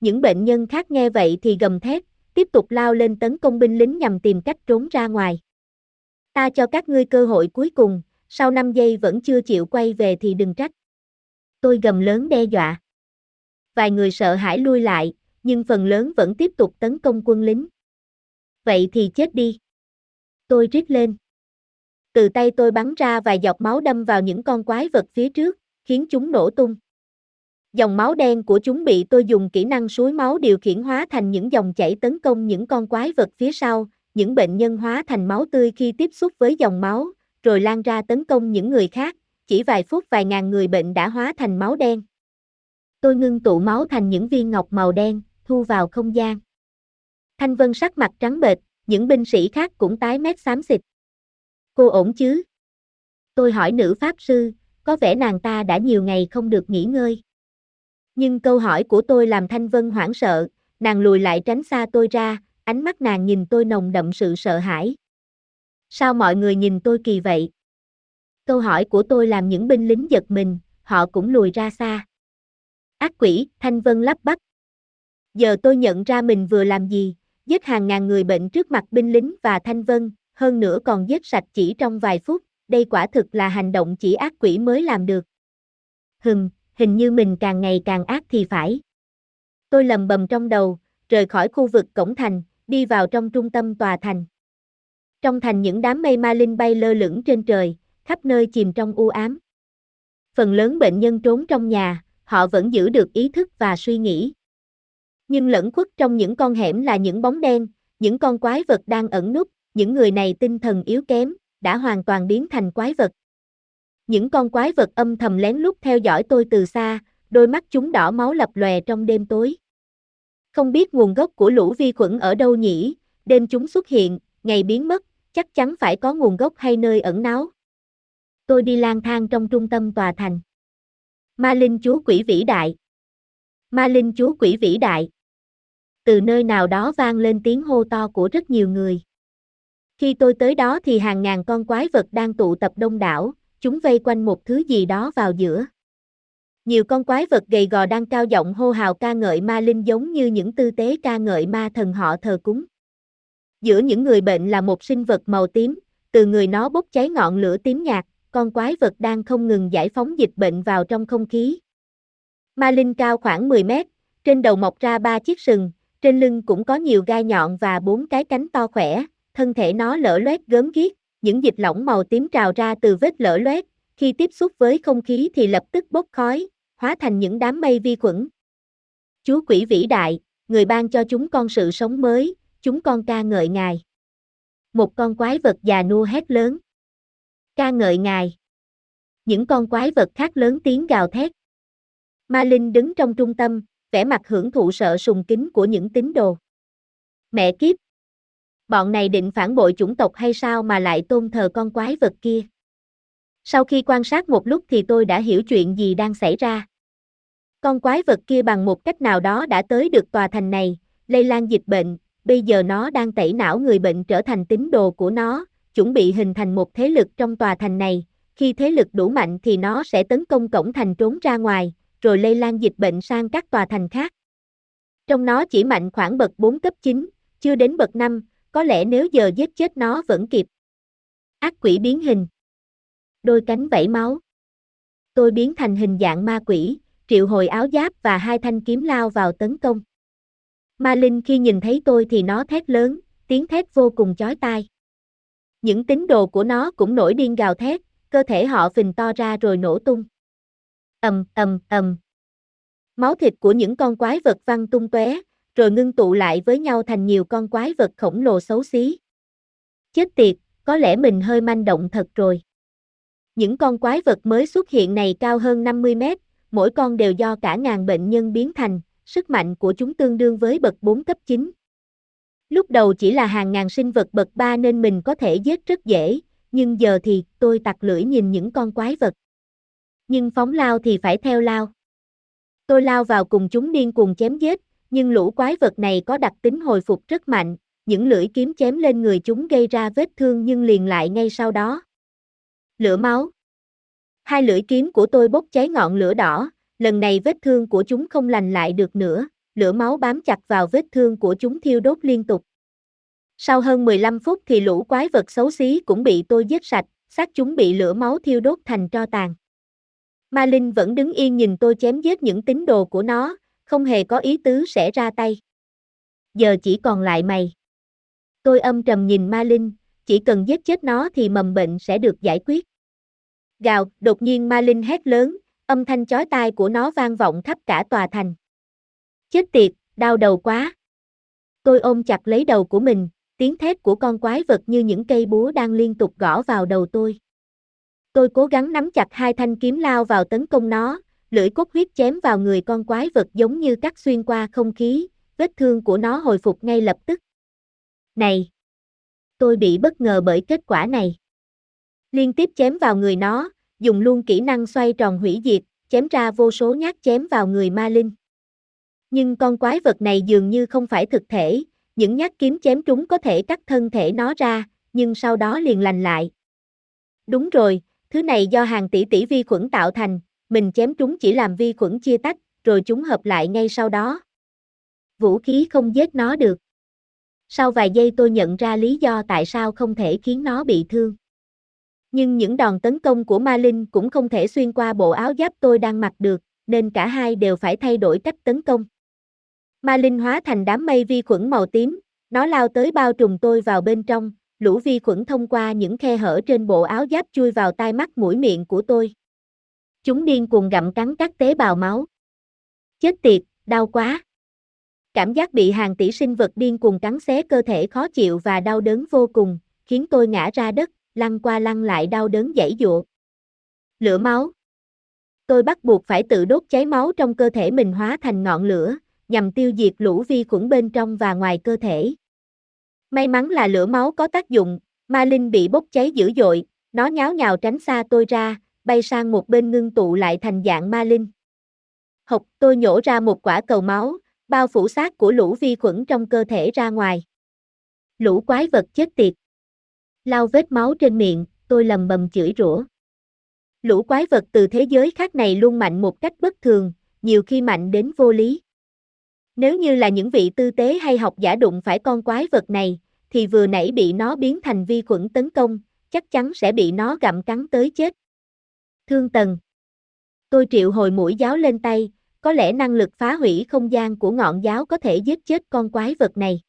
Những bệnh nhân khác nghe vậy thì gầm thét, tiếp tục lao lên tấn công binh lính nhằm tìm cách trốn ra ngoài. Ta cho các ngươi cơ hội cuối cùng, sau 5 giây vẫn chưa chịu quay về thì đừng trách. Tôi gầm lớn đe dọa. Vài người sợ hãi lui lại, nhưng phần lớn vẫn tiếp tục tấn công quân lính. Vậy thì chết đi. Tôi rít lên. Từ tay tôi bắn ra vài giọt máu đâm vào những con quái vật phía trước, khiến chúng nổ tung. Dòng máu đen của chúng bị tôi dùng kỹ năng suối máu điều khiển hóa thành những dòng chảy tấn công những con quái vật phía sau, những bệnh nhân hóa thành máu tươi khi tiếp xúc với dòng máu, rồi lan ra tấn công những người khác, chỉ vài phút vài ngàn người bệnh đã hóa thành máu đen. Tôi ngưng tụ máu thành những viên ngọc màu đen, thu vào không gian. Thanh Vân sắc mặt trắng bệch, những binh sĩ khác cũng tái mét xám xịt. Cô ổn chứ? Tôi hỏi nữ pháp sư, có vẻ nàng ta đã nhiều ngày không được nghỉ ngơi. Nhưng câu hỏi của tôi làm Thanh Vân hoảng sợ, nàng lùi lại tránh xa tôi ra, ánh mắt nàng nhìn tôi nồng đậm sự sợ hãi. Sao mọi người nhìn tôi kỳ vậy? Câu hỏi của tôi làm những binh lính giật mình, họ cũng lùi ra xa. Ác quỷ, Thanh Vân lắp bắp. Giờ tôi nhận ra mình vừa làm gì, giết hàng ngàn người bệnh trước mặt binh lính và Thanh Vân, hơn nữa còn giết sạch chỉ trong vài phút, đây quả thực là hành động chỉ ác quỷ mới làm được. Hừm, hình như mình càng ngày càng ác thì phải. Tôi lầm bầm trong đầu, rời khỏi khu vực cổng thành, đi vào trong trung tâm tòa thành. Trong thành những đám mây ma linh bay lơ lửng trên trời, khắp nơi chìm trong u ám. Phần lớn bệnh nhân trốn trong nhà, họ vẫn giữ được ý thức và suy nghĩ. Nhưng lẫn khuất trong những con hẻm là những bóng đen, những con quái vật đang ẩn núp, những người này tinh thần yếu kém, đã hoàn toàn biến thành quái vật. Những con quái vật âm thầm lén lút theo dõi tôi từ xa, đôi mắt chúng đỏ máu lập lòe trong đêm tối. Không biết nguồn gốc của lũ vi khuẩn ở đâu nhỉ, đêm chúng xuất hiện, ngày biến mất, chắc chắn phải có nguồn gốc hay nơi ẩn náu. Tôi đi lang thang trong trung tâm tòa thành. Ma linh chúa quỷ vĩ đại. Ma linh chúa quỷ vĩ đại. Từ nơi nào đó vang lên tiếng hô to của rất nhiều người. Khi tôi tới đó thì hàng ngàn con quái vật đang tụ tập đông đảo, chúng vây quanh một thứ gì đó vào giữa. Nhiều con quái vật gầy gò đang cao giọng hô hào ca ngợi ma linh giống như những tư tế ca ngợi ma thần họ thờ cúng. Giữa những người bệnh là một sinh vật màu tím, từ người nó bốc cháy ngọn lửa tím nhạt, con quái vật đang không ngừng giải phóng dịch bệnh vào trong không khí. Ma linh cao khoảng 10 mét, trên đầu mọc ra ba chiếc sừng, trên lưng cũng có nhiều gai nhọn và bốn cái cánh to khỏe, thân thể nó lở loét gớm ghiếc, những dịch lỏng màu tím trào ra từ vết lở loét, khi tiếp xúc với không khí thì lập tức bốc khói, hóa thành những đám mây vi khuẩn. Chúa quỷ vĩ đại, người ban cho chúng con sự sống mới, chúng con ca ngợi ngài. Một con quái vật già nua hét lớn. Ca ngợi ngài. Những con quái vật khác lớn tiếng gào thét. Ma Linh đứng trong trung tâm, vẻ mặt hưởng thụ sợ sùng kính của những tín đồ. Mẹ kiếp, bọn này định phản bội chủng tộc hay sao mà lại tôn thờ con quái vật kia. Sau khi quan sát một lúc thì tôi đã hiểu chuyện gì đang xảy ra. Con quái vật kia bằng một cách nào đó đã tới được tòa thành này, lây lan dịch bệnh, bây giờ nó đang tẩy não người bệnh trở thành tín đồ của nó, chuẩn bị hình thành một thế lực trong tòa thành này, khi thế lực đủ mạnh thì nó sẽ tấn công cổng thành trốn ra ngoài, rồi lây lan dịch bệnh sang các tòa thành khác. Trong nó chỉ mạnh khoảng bậc 4 cấp 9, chưa đến bậc 5, có lẽ nếu giờ giết chết nó vẫn kịp. Ác quỷ biến hình. Đôi cánh vẫy máu. Tôi biến thành hình dạng ma quỷ, triệu hồi áo giáp và hai thanh kiếm lao vào tấn công. Ma Linh khi nhìn thấy tôi thì nó thét lớn, tiếng thét vô cùng chói tai. Những tín đồ của nó cũng nổi điên gào thét, cơ thể họ phình to ra rồi nổ tung. ầm ầm ầm. Máu thịt của những con quái vật văng tung tóe, rồi ngưng tụ lại với nhau thành nhiều con quái vật khổng lồ xấu xí. Chết tiệt, có lẽ mình hơi manh động thật rồi. Những con quái vật mới xuất hiện này cao hơn 50 mét, mỗi con đều do cả ngàn bệnh nhân biến thành, sức mạnh của chúng tương đương với bậc 4 cấp 9. Lúc đầu chỉ là hàng ngàn sinh vật bậc 3 nên mình có thể giết rất dễ, nhưng giờ thì tôi tặc lưỡi nhìn những con quái vật. Nhưng phóng lao thì phải theo lao. Tôi lao vào cùng chúng điên cuồng chém giết, nhưng lũ quái vật này có đặc tính hồi phục rất mạnh, những lưỡi kiếm chém lên người chúng gây ra vết thương nhưng liền lại ngay sau đó. Lửa máu. Hai lưỡi kiếm của tôi bốc cháy ngọn lửa đỏ, lần này vết thương của chúng không lành lại được nữa, lửa máu bám chặt vào vết thương của chúng thiêu đốt liên tục. Sau hơn 15 phút thì lũ quái vật xấu xí cũng bị tôi giết sạch, xác chúng bị lửa máu thiêu đốt thành tro tàn. Ma Linh vẫn đứng yên nhìn tôi chém giết những tín đồ của nó, không hề có ý tứ sẽ ra tay. Giờ chỉ còn lại mày. Tôi âm trầm nhìn Ma Linh, chỉ cần giết chết nó thì mầm bệnh sẽ được giải quyết. Gào, đột nhiên Ma Linh hét lớn, âm thanh chói tai của nó vang vọng khắp cả tòa thành. Chết tiệt, đau đầu quá. Tôi ôm chặt lấy đầu của mình, tiếng thét của con quái vật như những cây búa đang liên tục gõ vào đầu tôi. Tôi cố gắng nắm chặt hai thanh kiếm lao vào tấn công nó, lưỡi cốt huyết chém vào người con quái vật giống như cắt xuyên qua không khí, vết thương của nó hồi phục ngay lập tức. Này! Tôi bị bất ngờ bởi kết quả này. Liên tiếp chém vào người nó, dùng luôn kỹ năng xoay tròn hủy diệt, chém ra vô số nhát chém vào người ma linh. Nhưng con quái vật này dường như không phải thực thể, những nhát kiếm chém trúng có thể cắt thân thể nó ra, nhưng sau đó liền lành lại. Đúng rồi, thứ này do hàng tỷ tỷ vi khuẩn tạo thành, mình chém chúng chỉ làm vi khuẩn chia tách, rồi chúng hợp lại ngay sau đó. Vũ khí không giết nó được. Sau vài giây tôi nhận ra lý do tại sao không thể khiến nó bị thương. Nhưng những đòn tấn công của Ma Linh cũng không thể xuyên qua bộ áo giáp tôi đang mặc được, nên cả hai đều phải thay đổi cách tấn công. Ma Linh hóa thành đám mây vi khuẩn màu tím, nó lao tới bao trùm tôi vào bên trong, lũ vi khuẩn thông qua những khe hở trên bộ áo giáp chui vào tai mắt mũi miệng của tôi. Chúng điên cuồng gặm cắn các tế bào máu. Chết tiệt, đau quá. Cảm giác bị hàng tỷ sinh vật điên cuồng cắn xé cơ thể khó chịu và đau đớn vô cùng, khiến tôi ngã ra đất, lăn qua lăn lại đau đớn dãy dụa. Lửa máu. Tôi bắt buộc phải tự đốt cháy máu trong cơ thể mình hóa thành ngọn lửa, nhằm tiêu diệt lũ vi khuẩn bên trong và ngoài cơ thể. May mắn là lửa máu có tác dụng, ma linh bị bốc cháy dữ dội, nó nháo nhào tránh xa tôi ra, bay sang một bên ngưng tụ lại thành dạng ma linh. Hộc, tôi nhổ ra một quả cầu máu, bao phủ xác của lũ vi khuẩn trong cơ thể ra ngoài. Lũ quái vật chết tiệt. Lau vết máu trên miệng, tôi lầm bầm chửi rủa. Lũ quái vật từ thế giới khác này luôn mạnh một cách bất thường, nhiều khi mạnh đến vô lý. Nếu như là những vị tư tế hay học giả đụng phải con quái vật này, thì vừa nãy bị nó biến thành vi khuẩn tấn công, chắc chắn sẽ bị nó gặm cắn tới chết. Thương tần. Tôi triệu hồi mũi giáo lên tay, có lẽ năng lực phá hủy không gian của ngọn giáo có thể giết chết con quái vật này.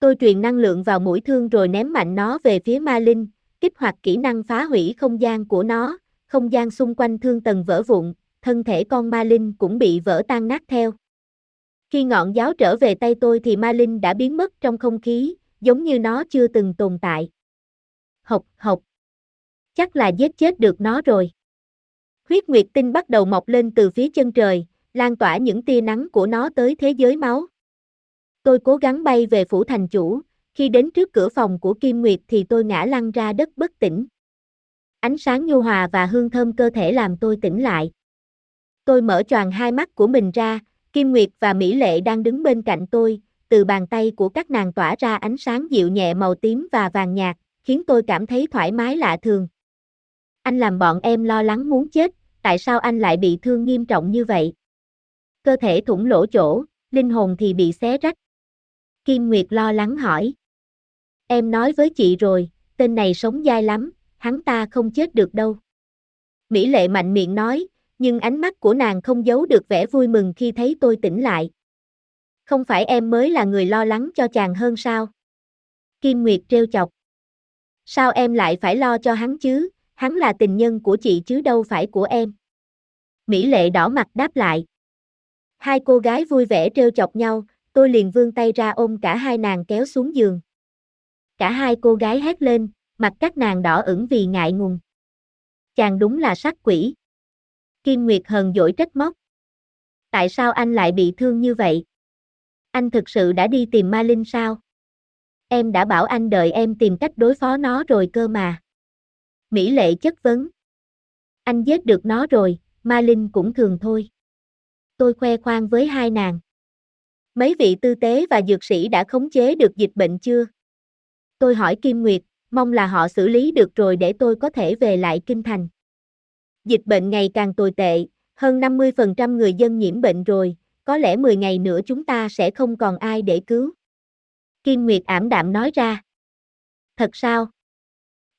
Tôi truyền năng lượng vào mũi thương rồi ném mạnh nó về phía ma linh, kích hoạt kỹ năng phá hủy không gian của nó, không gian xung quanh thương tần vỡ vụn, thân thể con ma linh cũng bị vỡ tan nát theo. Khi ngọn giáo trở về tay tôi thì ma linh đã biến mất trong không khí, giống như nó chưa từng tồn tại. Học, học. Chắc là giết chết được nó rồi. Huyết nguyệt tinh bắt đầu mọc lên từ phía chân trời, lan tỏa những tia nắng của nó tới thế giới máu. Tôi cố gắng bay về phủ thành chủ, khi đến trước cửa phòng của Kim Nguyệt thì tôi ngã lăn ra đất bất tỉnh. Ánh sáng nhu hòa và hương thơm cơ thể làm tôi tỉnh lại. Tôi mở choàng hai mắt của mình ra, Kim Nguyệt và Mỹ Lệ đang đứng bên cạnh tôi, từ bàn tay của các nàng tỏa ra ánh sáng dịu nhẹ màu tím và vàng nhạt, khiến tôi cảm thấy thoải mái lạ thường. Anh làm bọn em lo lắng muốn chết, tại sao anh lại bị thương nghiêm trọng như vậy? Cơ thể thủng lỗ chỗ, linh hồn thì bị xé rách. Kim Nguyệt lo lắng hỏi. Em nói với chị rồi, tên này sống dai lắm, hắn ta không chết được đâu. Mỹ Lệ mạnh miệng nói, nhưng ánh mắt của nàng không giấu được vẻ vui mừng khi thấy tôi tỉnh lại. Không phải em mới là người lo lắng cho chàng hơn sao? Kim Nguyệt trêu chọc. Sao em lại phải lo cho hắn chứ, hắn là tình nhân của chị chứ đâu phải của em. Mỹ Lệ đỏ mặt đáp lại. Hai cô gái vui vẻ trêu chọc nhau, tôi liền vươn tay ra ôm cả hai nàng kéo xuống giường. Cả hai cô gái hét lên, mặt các nàng đỏ ửng vì ngại ngùng. Chàng đúng là sát quỷ. Kim Nguyệt hờn dỗi trách móc. Tại sao anh lại bị thương như vậy? Anh thực sự đã đi tìm Ma Linh sao? Em đã bảo anh đợi em tìm cách đối phó nó rồi cơ mà. Mỹ Lệ chất vấn. Anh giết được nó rồi, Ma Linh cũng thường thôi. Tôi khoe khoang với hai nàng. Mấy vị tư tế và dược sĩ đã khống chế được dịch bệnh chưa? Tôi hỏi Kim Nguyệt, mong là họ xử lý được rồi để tôi có thể về lại kinh thành. Dịch bệnh ngày càng tồi tệ, hơn 50% người dân nhiễm bệnh rồi, có lẽ 10 ngày nữa chúng ta sẽ không còn ai để cứu. Kim Nguyệt ảm đạm nói ra. Thật sao?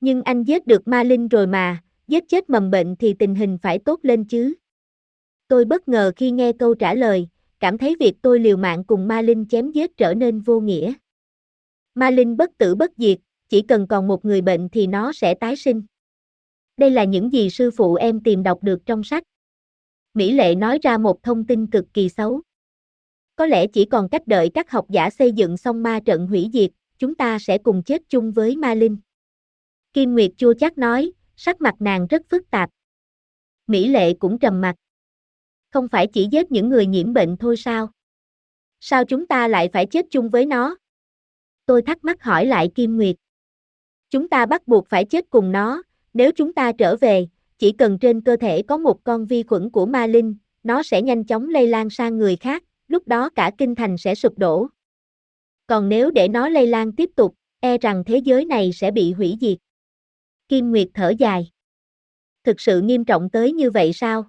Nhưng anh giết được ma linh rồi mà, giết chết mầm bệnh thì tình hình phải tốt lên chứ. Tôi bất ngờ khi nghe câu trả lời, cảm thấy việc tôi liều mạng cùng ma linh chém giết trở nên vô nghĩa. Ma linh bất tử bất diệt, chỉ cần còn một người bệnh thì nó sẽ tái sinh. Đây là những gì sư phụ em tìm đọc được trong sách. Mỹ Lệ nói ra một thông tin cực kỳ xấu. Có lẽ chỉ còn cách đợi các học giả xây dựng xong ma trận hủy diệt, chúng ta sẽ cùng chết chung với ma linh. Kim Nguyệt chua chát nói, sắc mặt nàng rất phức tạp. Mỹ Lệ cũng trầm mặt. Không phải chỉ giết những người nhiễm bệnh thôi sao? Sao chúng ta lại phải chết chung với nó? Tôi thắc mắc hỏi lại Kim Nguyệt. Chúng ta bắt buộc phải chết cùng nó, nếu chúng ta trở về, chỉ cần trên cơ thể có một con vi khuẩn của ma linh, nó sẽ nhanh chóng lây lan sang người khác, lúc đó cả kinh thành sẽ sụp đổ. Còn nếu để nó lây lan tiếp tục, e rằng thế giới này sẽ bị hủy diệt. Kim Nguyệt thở dài. Thực sự nghiêm trọng tới như vậy sao?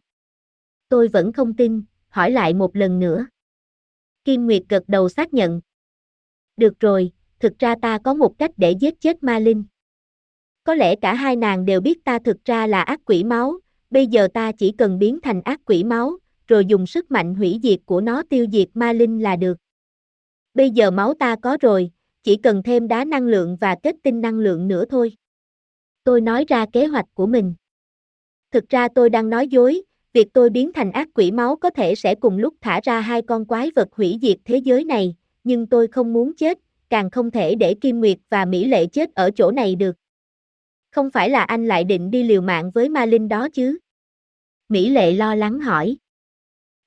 Tôi vẫn không tin, hỏi lại một lần nữa. Kim Nguyệt gật đầu xác nhận. Được rồi, thực ra ta có một cách để giết chết ma linh. Có lẽ cả hai nàng đều biết ta thực ra là ác quỷ máu, bây giờ ta chỉ cần biến thành ác quỷ máu, rồi dùng sức mạnh hủy diệt của nó tiêu diệt ma linh là được. Bây giờ máu ta có rồi, chỉ cần thêm đá năng lượng và kết tinh năng lượng nữa thôi. Tôi nói ra kế hoạch của mình. Thực ra tôi đang nói dối, việc tôi biến thành ác quỷ máu có thể sẽ cùng lúc thả ra hai con quái vật hủy diệt thế giới này, nhưng tôi không muốn chết, càng không thể để Kim Nguyệt và Mỹ Lệ chết ở chỗ này được. Không phải là anh lại định đi liều mạng với ma linh đó chứ? Mỹ Lệ lo lắng hỏi.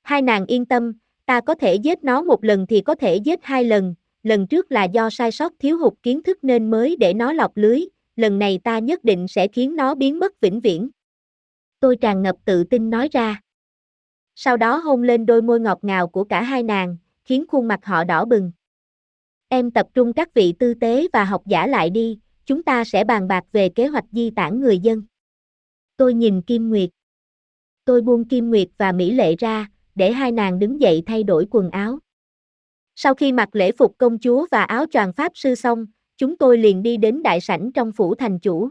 Hai nàng yên tâm, ta có thể giết nó một lần thì có thể giết hai lần, lần trước là do sai sót thiếu hụt kiến thức nên mới để nó lọc lưới, lần này ta nhất định sẽ khiến nó biến mất vĩnh viễn. Tôi tràn ngập tự tin nói ra. Sau đó hôn lên đôi môi ngọt ngào của cả hai nàng, khiến khuôn mặt họ đỏ bừng. Em tập trung các vị tư tế và học giả lại đi, chúng ta sẽ bàn bạc về kế hoạch di tản người dân. Tôi nhìn Kim Nguyệt. Tôi buông Kim Nguyệt và Mỹ Lệ ra, để hai nàng đứng dậy thay đổi quần áo. Sau khi mặc lễ phục công chúa và áo choàng pháp sư xong, chúng tôi liền đi đến đại sảnh trong phủ thành chủ.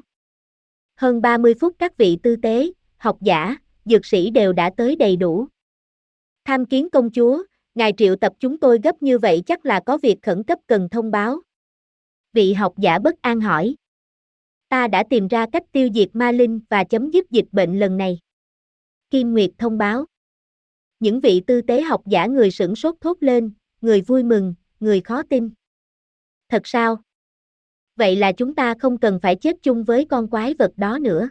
Hơn 30 phút các vị tư tế, học giả, dược sĩ đều đã tới đầy đủ. Tham kiến công chúa, ngài triệu tập chúng tôi gấp như vậy chắc là có việc khẩn cấp cần thông báo. Vị học giả bất an hỏi. Ta đã tìm ra cách tiêu diệt ma linh và chấm dứt dịch bệnh lần này. Kim Nguyệt thông báo. Những vị tư tế học giả người sửng sốt thốt lên, người vui mừng, người khó tin. Thật sao? Vậy là chúng ta không cần phải chết chung với con quái vật đó nữa.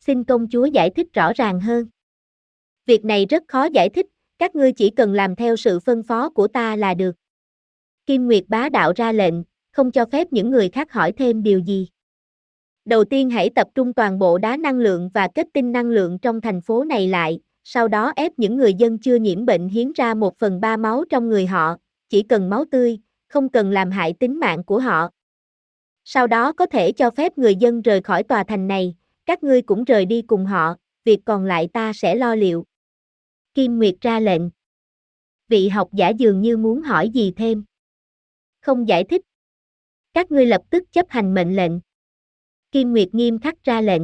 Xin công chúa giải thích rõ ràng hơn. Việc này rất khó giải thích, các ngươi chỉ cần làm theo sự phân phó của ta là được. Kim Nguyệt bá đạo ra lệnh, không cho phép những người khác hỏi thêm điều gì. Đầu tiên hãy tập trung toàn bộ đá năng lượng và kết tinh năng lượng trong thành phố này lại, sau đó ép những người dân chưa nhiễm bệnh hiến ra một phần ba máu trong người họ, chỉ cần máu tươi, không cần làm hại tính mạng của họ. Sau đó có thể cho phép người dân rời khỏi tòa thành này, các ngươi cũng rời đi cùng họ, việc còn lại ta sẽ lo liệu. Kim Nguyệt ra lệnh. Vị học giả dường như muốn hỏi gì thêm. Không giải thích. Các ngươi lập tức chấp hành mệnh lệnh. Kim Nguyệt nghiêm khắc ra lệnh.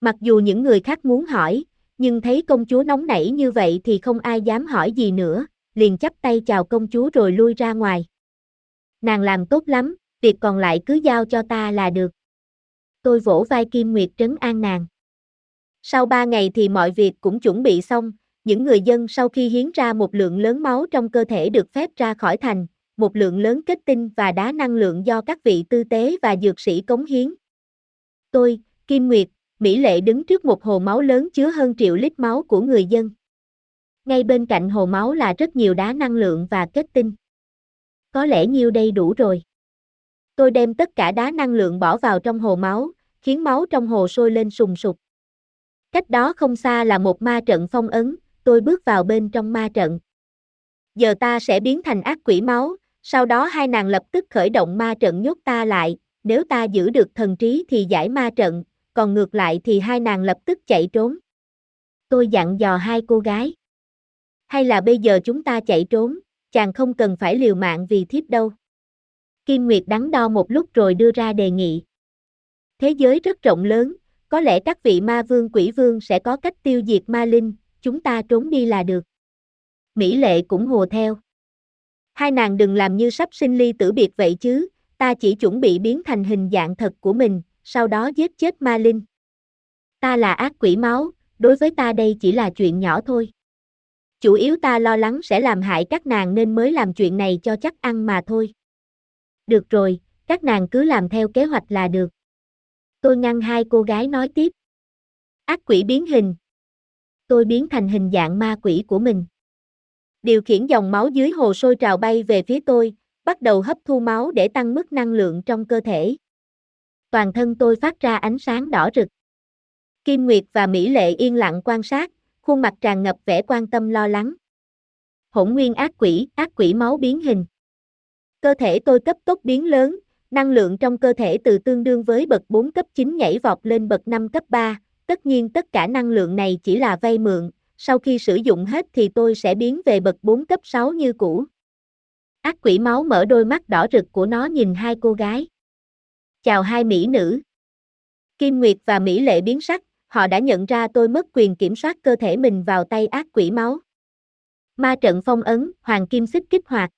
Mặc dù những người khác muốn hỏi, nhưng thấy công chúa nóng nảy như vậy thì không ai dám hỏi gì nữa, liền chắp tay chào công chúa rồi lui ra ngoài. Nàng làm tốt lắm, việc còn lại cứ giao cho ta là được. Tôi vỗ vai Kim Nguyệt trấn an nàng. Sau ba ngày thì mọi việc cũng chuẩn bị xong, những người dân sau khi hiến ra một lượng lớn máu trong cơ thể được phép ra khỏi thành, một lượng lớn kết tinh và đá năng lượng do các vị tư tế và dược sĩ cống hiến. Tôi, Kim Nguyệt, Mỹ Lệ đứng trước một hồ máu lớn chứa hơn triệu lít máu của người dân. Ngay bên cạnh hồ máu là rất nhiều đá năng lượng và kết tinh. Có lẽ nhiêu đây đủ rồi. Tôi đem tất cả đá năng lượng bỏ vào trong hồ máu, khiến máu trong hồ sôi lên sùng sục. Cách đó không xa là một ma trận phong ấn, tôi bước vào bên trong ma trận. Giờ ta sẽ biến thành ác quỷ máu, sau đó hai nàng lập tức khởi động ma trận nhốt ta lại, nếu ta giữ được thần trí thì giải ma trận, còn ngược lại thì hai nàng lập tức chạy trốn. Tôi dặn dò hai cô gái. Hay là bây giờ chúng ta chạy trốn, chàng không cần phải liều mạng vì thiếp đâu. Kim Nguyệt đắn đo một lúc rồi đưa ra đề nghị. Thế giới rất rộng lớn, có lẽ các vị ma vương quỷ vương sẽ có cách tiêu diệt ma linh, chúng ta trốn đi là được. Mỹ lệ cũng hồ theo. Hai nàng đừng làm như sắp sinh ly tử biệt vậy chứ, ta chỉ chuẩn bị biến thành hình dạng thật của mình, sau đó giết chết ma linh. Ta là ác quỷ máu, đối với ta đây chỉ là chuyện nhỏ thôi. Chủ yếu ta lo lắng sẽ làm hại các nàng nên mới làm chuyện này cho chắc ăn mà thôi. Được rồi, các nàng cứ làm theo kế hoạch là được. Tôi ngăn hai cô gái nói tiếp. Ác quỷ biến hình. Tôi biến thành hình dạng ma quỷ của mình. Điều khiển dòng máu dưới hồ sôi trào bay về phía tôi, bắt đầu hấp thu máu để tăng mức năng lượng trong cơ thể. Toàn thân tôi phát ra ánh sáng đỏ rực. Kim Nguyệt và Mỹ Lệ yên lặng quan sát, khuôn mặt tràn ngập vẻ quan tâm lo lắng. Hỗn nguyên ác quỷ, ác quỷ máu biến hình. Cơ thể tôi cấp tốc biến lớn, năng lượng trong cơ thể từ tương đương với bậc 4 cấp 9 nhảy vọt lên bậc 5 cấp 3, tất nhiên tất cả năng lượng này chỉ là vay mượn, sau khi sử dụng hết thì tôi sẽ biến về bậc 4 cấp 6 như cũ. Ác quỷ máu mở đôi mắt đỏ rực của nó nhìn hai cô gái. Chào hai mỹ nữ. Kim Nguyệt và Mỹ Lệ biến sắc, họ đã nhận ra tôi mất quyền kiểm soát cơ thể mình vào tay ác quỷ máu. Ma trận phong ấn, Hoàng Kim xích kích hoạt.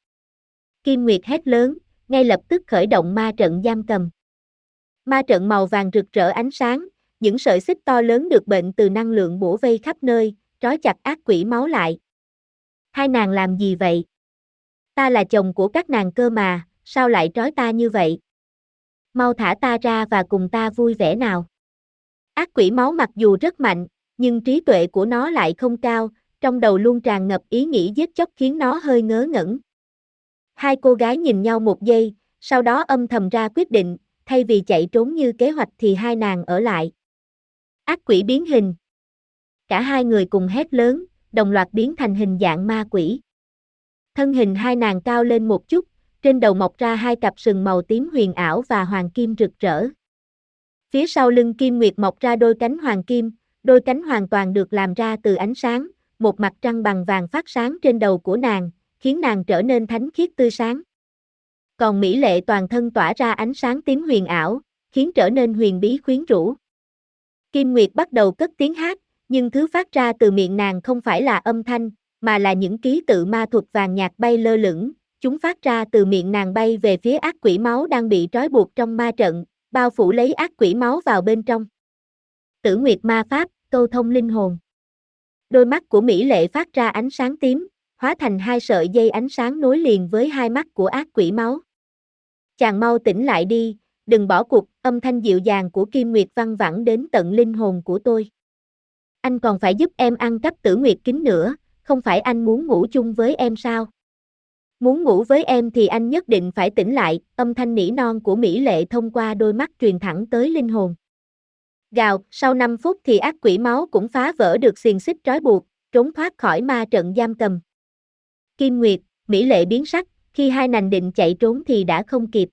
Kim Nguyệt hét lớn, ngay lập tức khởi động ma trận giam cầm. Ma trận màu vàng rực rỡ ánh sáng, những sợi xích to lớn được bệnh từ năng lượng bổ vây khắp nơi, trói chặt ác quỷ máu lại. Hai nàng làm gì vậy? Ta là chồng của các nàng cơ mà, sao lại trói ta như vậy? Mau thả ta ra và cùng ta vui vẻ nào. Ác quỷ máu mặc dù rất mạnh, nhưng trí tuệ của nó lại không cao, trong đầu luôn tràn ngập ý nghĩ giết chóc khiến nó hơi ngớ ngẩn. Hai cô gái nhìn nhau một giây, sau đó âm thầm ra quyết định, thay vì chạy trốn như kế hoạch thì hai nàng ở lại. Ác quỷ biến hình. Cả hai người cùng hét lớn, đồng loạt biến thành hình dạng ma quỷ. Thân hình hai nàng cao lên một chút, trên đầu mọc ra hai cặp sừng màu tím huyền ảo và hoàng kim rực rỡ. Phía sau lưng Kim Nguyệt mọc ra đôi cánh hoàng kim, đôi cánh hoàn toàn được làm ra từ ánh sáng, một mặt trăng bằng vàng phát sáng trên đầu của nàng, khiến nàng trở nên thánh khiết tươi sáng. Còn Mỹ Lệ toàn thân tỏa ra ánh sáng tím huyền ảo, khiến trở nên huyền bí khuyến rũ. Kim Nguyệt bắt đầu cất tiếng hát, nhưng thứ phát ra từ miệng nàng không phải là âm thanh, mà là những ký tự ma thuật vàng nhạt bay lơ lửng, chúng phát ra từ miệng nàng bay về phía ác quỷ máu đang bị trói buộc trong ma trận, bao phủ lấy ác quỷ máu vào bên trong. Tử Nguyệt ma pháp, câu thông linh hồn. Đôi mắt của Mỹ Lệ phát ra ánh sáng tím, hóa thành hai sợi dây ánh sáng nối liền với hai mắt của ác quỷ máu. Chàng mau tỉnh lại đi, đừng bỏ cuộc, âm thanh dịu dàng của Kim Nguyệt văng vẳng đến tận linh hồn của tôi. Anh còn phải giúp em ăn cắp tử Nguyệt kính nữa, không phải anh muốn ngủ chung với em sao? Muốn ngủ với em thì anh nhất định phải tỉnh lại, âm thanh nỉ non của Mỹ Lệ thông qua đôi mắt truyền thẳng tới linh hồn. Gào, sau 5 phút thì ác quỷ máu cũng phá vỡ được xiềng xích trói buộc, trốn thoát khỏi ma trận giam cầm. Kim Nguyệt, Mỹ lệ biến sắc, khi hai nàng định chạy trốn thì đã không kịp.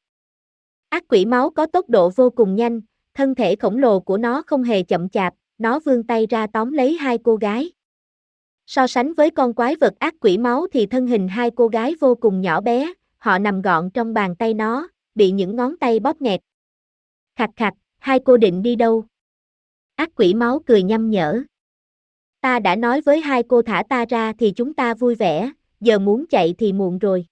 Ác quỷ máu có tốc độ vô cùng nhanh, thân thể khổng lồ của nó không hề chậm chạp, nó vươn tay ra tóm lấy hai cô gái. So sánh với con quái vật ác quỷ máu thì thân hình hai cô gái vô cùng nhỏ bé, họ nằm gọn trong bàn tay nó, bị những ngón tay bóp nghẹt. Khạch khạch, hai cô định đi đâu? Ác quỷ máu cười nhăm nhở. Ta đã nói với hai cô thả ta ra thì chúng ta vui vẻ, giờ muốn chạy thì muộn rồi.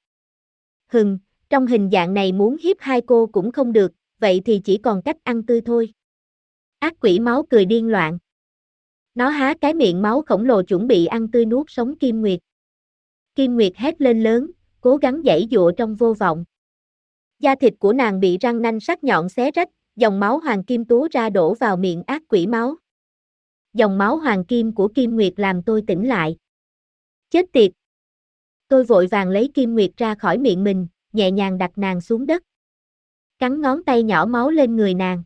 Hừng, trong hình dạng này muốn hiếp hai cô cũng không được, vậy thì chỉ còn cách ăn tươi thôi. Ác quỷ máu cười điên loạn. Nó há cái miệng máu khổng lồ chuẩn bị ăn tươi nuốt sống Kim Nguyệt. Kim Nguyệt hét lên lớn, cố gắng giãy dụa trong vô vọng. Da thịt của nàng bị răng nanh sắc nhọn xé rách, dòng máu hoàng kim túa ra đổ vào miệng ác quỷ máu. Dòng máu hoàng kim của Kim Nguyệt làm tôi tỉnh lại. Chết tiệt! Tôi vội vàng lấy Kim Nguyệt ra khỏi miệng mình, nhẹ nhàng đặt nàng xuống đất. Cắn ngón tay nhỏ máu lên người nàng.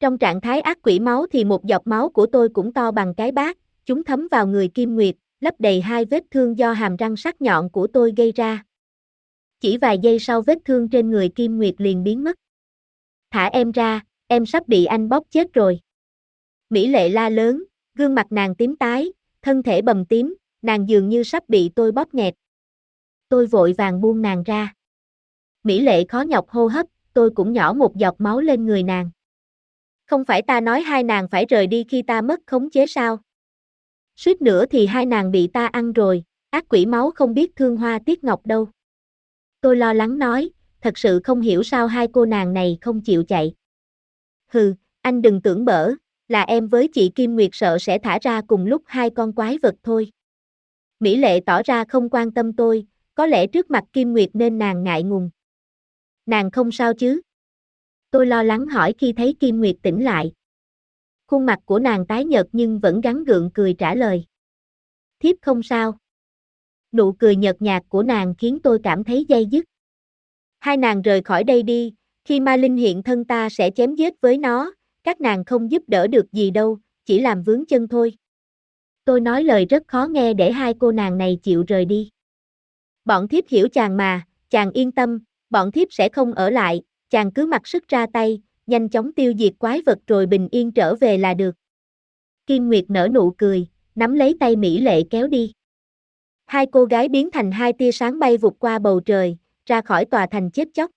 Trong trạng thái ác quỷ máu thì một giọt máu của tôi cũng to bằng cái bát, chúng thấm vào người Kim Nguyệt, lấp đầy hai vết thương do hàm răng sắc nhọn của tôi gây ra. Chỉ vài giây sau vết thương trên người Kim Nguyệt liền biến mất. Thả em ra, em sắp bị anh bóp chết rồi. Mỹ lệ la lớn, gương mặt nàng tím tái, thân thể bầm tím, nàng dường như sắp bị tôi bóp nghẹt. Tôi vội vàng buông nàng ra. Mỹ lệ khó nhọc hô hấp, tôi cũng nhỏ một giọt máu lên người nàng. Không phải ta nói hai nàng phải rời đi khi ta mất khống chế sao? Suýt nữa thì hai nàng bị ta ăn rồi, ác quỷ máu không biết thương hoa tiết ngọc đâu. Tôi lo lắng nói, thật sự không hiểu sao hai cô nàng này không chịu chạy. Hừ, anh đừng tưởng bở, là em với chị Kim Nguyệt sợ sẽ thả ra cùng lúc hai con quái vật thôi. Mỹ Lệ tỏ ra không quan tâm tôi, có lẽ trước mặt Kim Nguyệt nên nàng ngại ngùng. Nàng không sao chứ? Tôi lo lắng hỏi khi thấy Kim Nguyệt tỉnh lại. Khuôn mặt của nàng tái nhợt nhưng vẫn gắn gượng cười trả lời. Thiếp không sao. Nụ cười nhợt nhạt của nàng khiến tôi cảm thấy dây dứt. Hai nàng rời khỏi đây đi, khi ma linh hiện thân ta sẽ chém giết với nó, các nàng không giúp đỡ được gì đâu, chỉ làm vướng chân thôi. Tôi nói lời rất khó nghe để hai cô nàng này chịu rời đi. Bọn thiếp hiểu chàng mà, chàng yên tâm, bọn thiếp sẽ không ở lại, chàng cứ mặc sức ra tay, nhanh chóng tiêu diệt quái vật rồi bình yên trở về là được. Kim Nguyệt nở nụ cười, nắm lấy tay Mỹ Lệ kéo đi. Hai cô gái biến thành hai tia sáng bay vụt qua bầu trời, ra khỏi tòa thành chết chóc.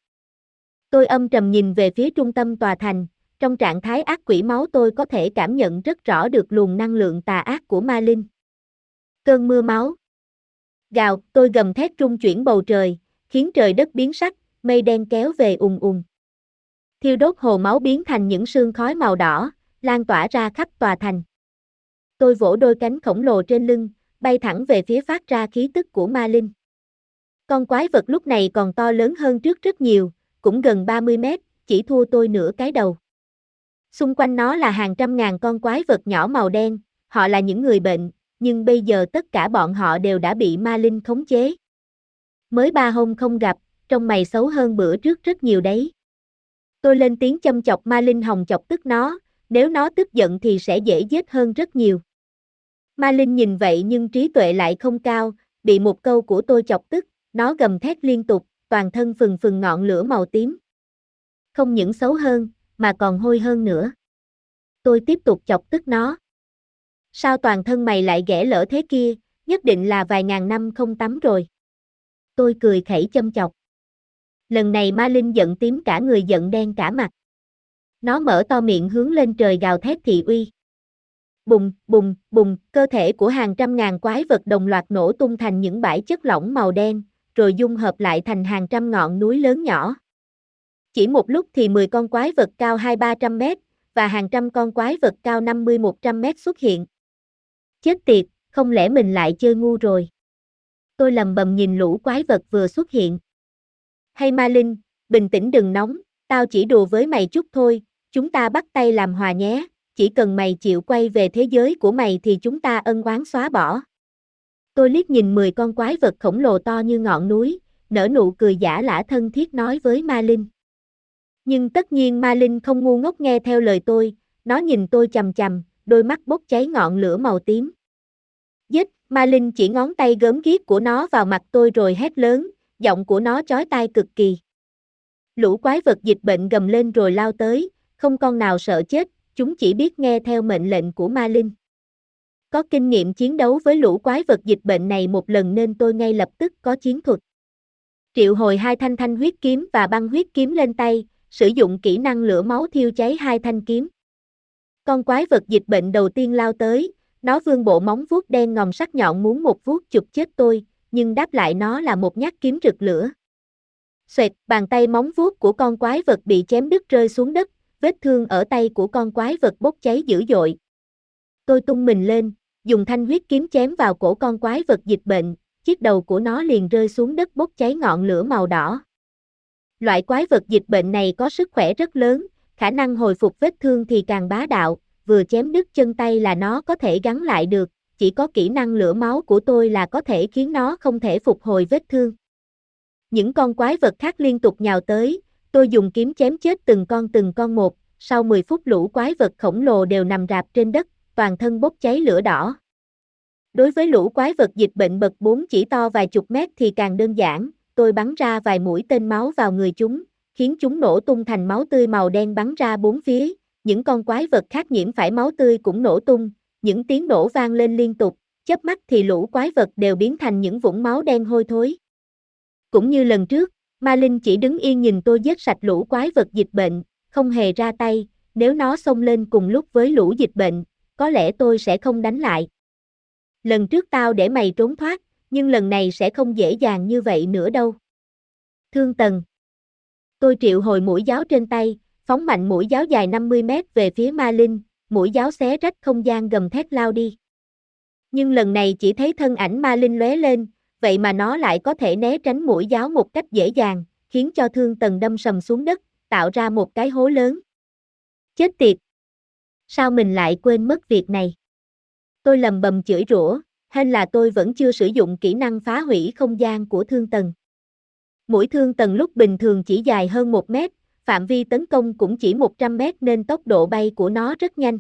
Tôi âm trầm nhìn về phía trung tâm tòa thành, trong trạng thái ác quỷ máu tôi có thể cảm nhận rất rõ được luồng năng lượng tà ác của ma linh. Cơn mưa máu. Gào, tôi gầm thét trung chuyển bầu trời, khiến trời đất biến sắc, mây đen kéo về ùng ùng. Thiêu đốt hồ máu biến thành những sương khói màu đỏ, lan tỏa ra khắp tòa thành. Tôi vỗ đôi cánh khổng lồ trên lưng, bay thẳng về phía phát ra khí tức của ma linh. Con quái vật lúc này còn to lớn hơn trước rất nhiều, cũng gần 30 mét, chỉ thua tôi nửa cái đầu. Xung quanh nó là hàng trăm ngàn con quái vật nhỏ màu đen, họ là những người bệnh, nhưng bây giờ tất cả bọn họ đều đã bị ma linh khống chế. Mới ba hôm không gặp, trong mày xấu hơn bữa trước rất nhiều đấy. Tôi lên tiếng châm chọc ma linh hồng chọc tức nó, nếu nó tức giận thì sẽ dễ giết hơn rất nhiều. Ma linh nhìn vậy nhưng trí tuệ lại không cao, bị một câu của tôi chọc tức, nó gầm thét liên tục, toàn thân phừng phừng ngọn lửa màu tím. Không những xấu hơn, mà còn hôi hơn nữa. Tôi tiếp tục chọc tức nó. Sao toàn thân mày lại ghẻ lỡ thế kia, nhất định là vài ngàn năm không tắm rồi. Tôi cười khẩy châm chọc. Lần này ma linh giận tím cả người giận đen cả mặt. Nó mở to miệng hướng lên trời gào thét thị uy. Bùng, bùng, bùng, cơ thể của hàng trăm ngàn quái vật đồng loạt nổ tung thành những bãi chất lỏng màu đen, rồi dung hợp lại thành hàng trăm ngọn núi lớn nhỏ. Chỉ một lúc thì 10 con quái vật cao 2-300 mét, và hàng trăm con quái vật cao 50-100 mét xuất hiện. Chết tiệt, không lẽ mình lại chơi ngu rồi? Tôi lầm bầm nhìn lũ quái vật vừa xuất hiện. Hay Ma Linh, bình tĩnh đừng nóng, tao chỉ đùa với mày chút thôi, chúng ta bắt tay làm hòa nhé, chỉ cần mày chịu quay về thế giới của mày thì chúng ta ân oán xóa bỏ. Tôi liếc nhìn 10 con quái vật khổng lồ to như ngọn núi, nở nụ cười giả lả thân thiết nói với Ma Linh. Nhưng tất nhiên Ma Linh không ngu ngốc nghe theo lời tôi, nó nhìn tôi chầm chầm, đôi mắt bốc cháy ngọn lửa màu tím. Dít, Ma Linh chỉ ngón tay gớm ghiếc của nó vào mặt tôi rồi hét lớn, giọng của nó chói tai cực kỳ. Lũ quái vật dịch bệnh gầm lên rồi lao tới, không con nào sợ chết, chúng chỉ biết nghe theo mệnh lệnh của Ma Linh. Có kinh nghiệm chiến đấu với lũ quái vật dịch bệnh này một lần nên tôi ngay lập tức có chiến thuật. Triệu hồi hai thanh thanh huyết kiếm và băng huyết kiếm lên tay, sử dụng kỹ năng lửa máu thiêu cháy hai thanh kiếm. Con quái vật dịch bệnh đầu tiên lao tới, nó vươn bộ móng vuốt đen ngòm sắc nhọn muốn một vuốt chụp chết tôi, nhưng đáp lại nó là một nhát kiếm rực lửa. Xoẹt, bàn tay móng vuốt của con quái vật bị chém đứt rơi xuống đất, vết thương ở tay của con quái vật bốc cháy dữ dội. Tôi tung mình lên, dùng thanh huyết kiếm chém vào cổ con quái vật dịch bệnh, chiếc đầu của nó liền rơi xuống đất bốc cháy ngọn lửa màu đỏ. Loại quái vật dịch bệnh này có sức khỏe rất lớn, khả năng hồi phục vết thương thì càng bá đạo, vừa chém đứt chân tay là nó có thể gắn lại được, chỉ có kỹ năng lửa máu của tôi là có thể khiến nó không thể phục hồi vết thương. Những con quái vật khác liên tục nhào tới, tôi dùng kiếm chém chết từng con từng con một, sau 10 phút lũ quái vật khổng lồ đều nằm rạp trên đất, toàn thân bốc cháy lửa đỏ. Đối với lũ quái vật dịch bệnh bậc 4 chỉ to vài chục mét thì càng đơn giản, tôi bắn ra vài mũi tên máu vào người chúng, khiến chúng nổ tung thành máu tươi màu đen bắn ra bốn phía, những con quái vật khác nhiễm phải máu tươi cũng nổ tung, những tiếng nổ vang lên liên tục, chớp mắt thì lũ quái vật đều biến thành những vũng máu đen hôi thối. Cũng như lần trước, Ma Linh chỉ đứng yên nhìn tôi giết sạch lũ quái vật dịch bệnh, không hề ra tay, nếu nó xông lên cùng lúc với lũ dịch bệnh, có lẽ tôi sẽ không đánh lại. Lần trước tao để mày trốn thoát, nhưng lần này sẽ không dễ dàng như vậy nữa đâu. Thương Tần Tôi triệu hồi mũi giáo trên tay, phóng mạnh mũi giáo dài 50 mét về phía Ma Linh, mũi giáo xé rách không gian gầm thét lao đi. Nhưng lần này chỉ thấy thân ảnh Ma Linh lóe lên, vậy mà nó lại có thể né tránh mũi giáo một cách dễ dàng, khiến cho thương tần đâm sầm xuống đất, tạo ra một cái hố lớn. Chết tiệt! Sao mình lại quên mất việc này? Tôi lầm bầm chửi rủa, hên là tôi vẫn chưa sử dụng kỹ năng phá hủy không gian của thương tần. Mũi thương tần lúc bình thường chỉ dài hơn 1 mét, phạm vi tấn công cũng chỉ 100 mét nên tốc độ bay của nó rất nhanh.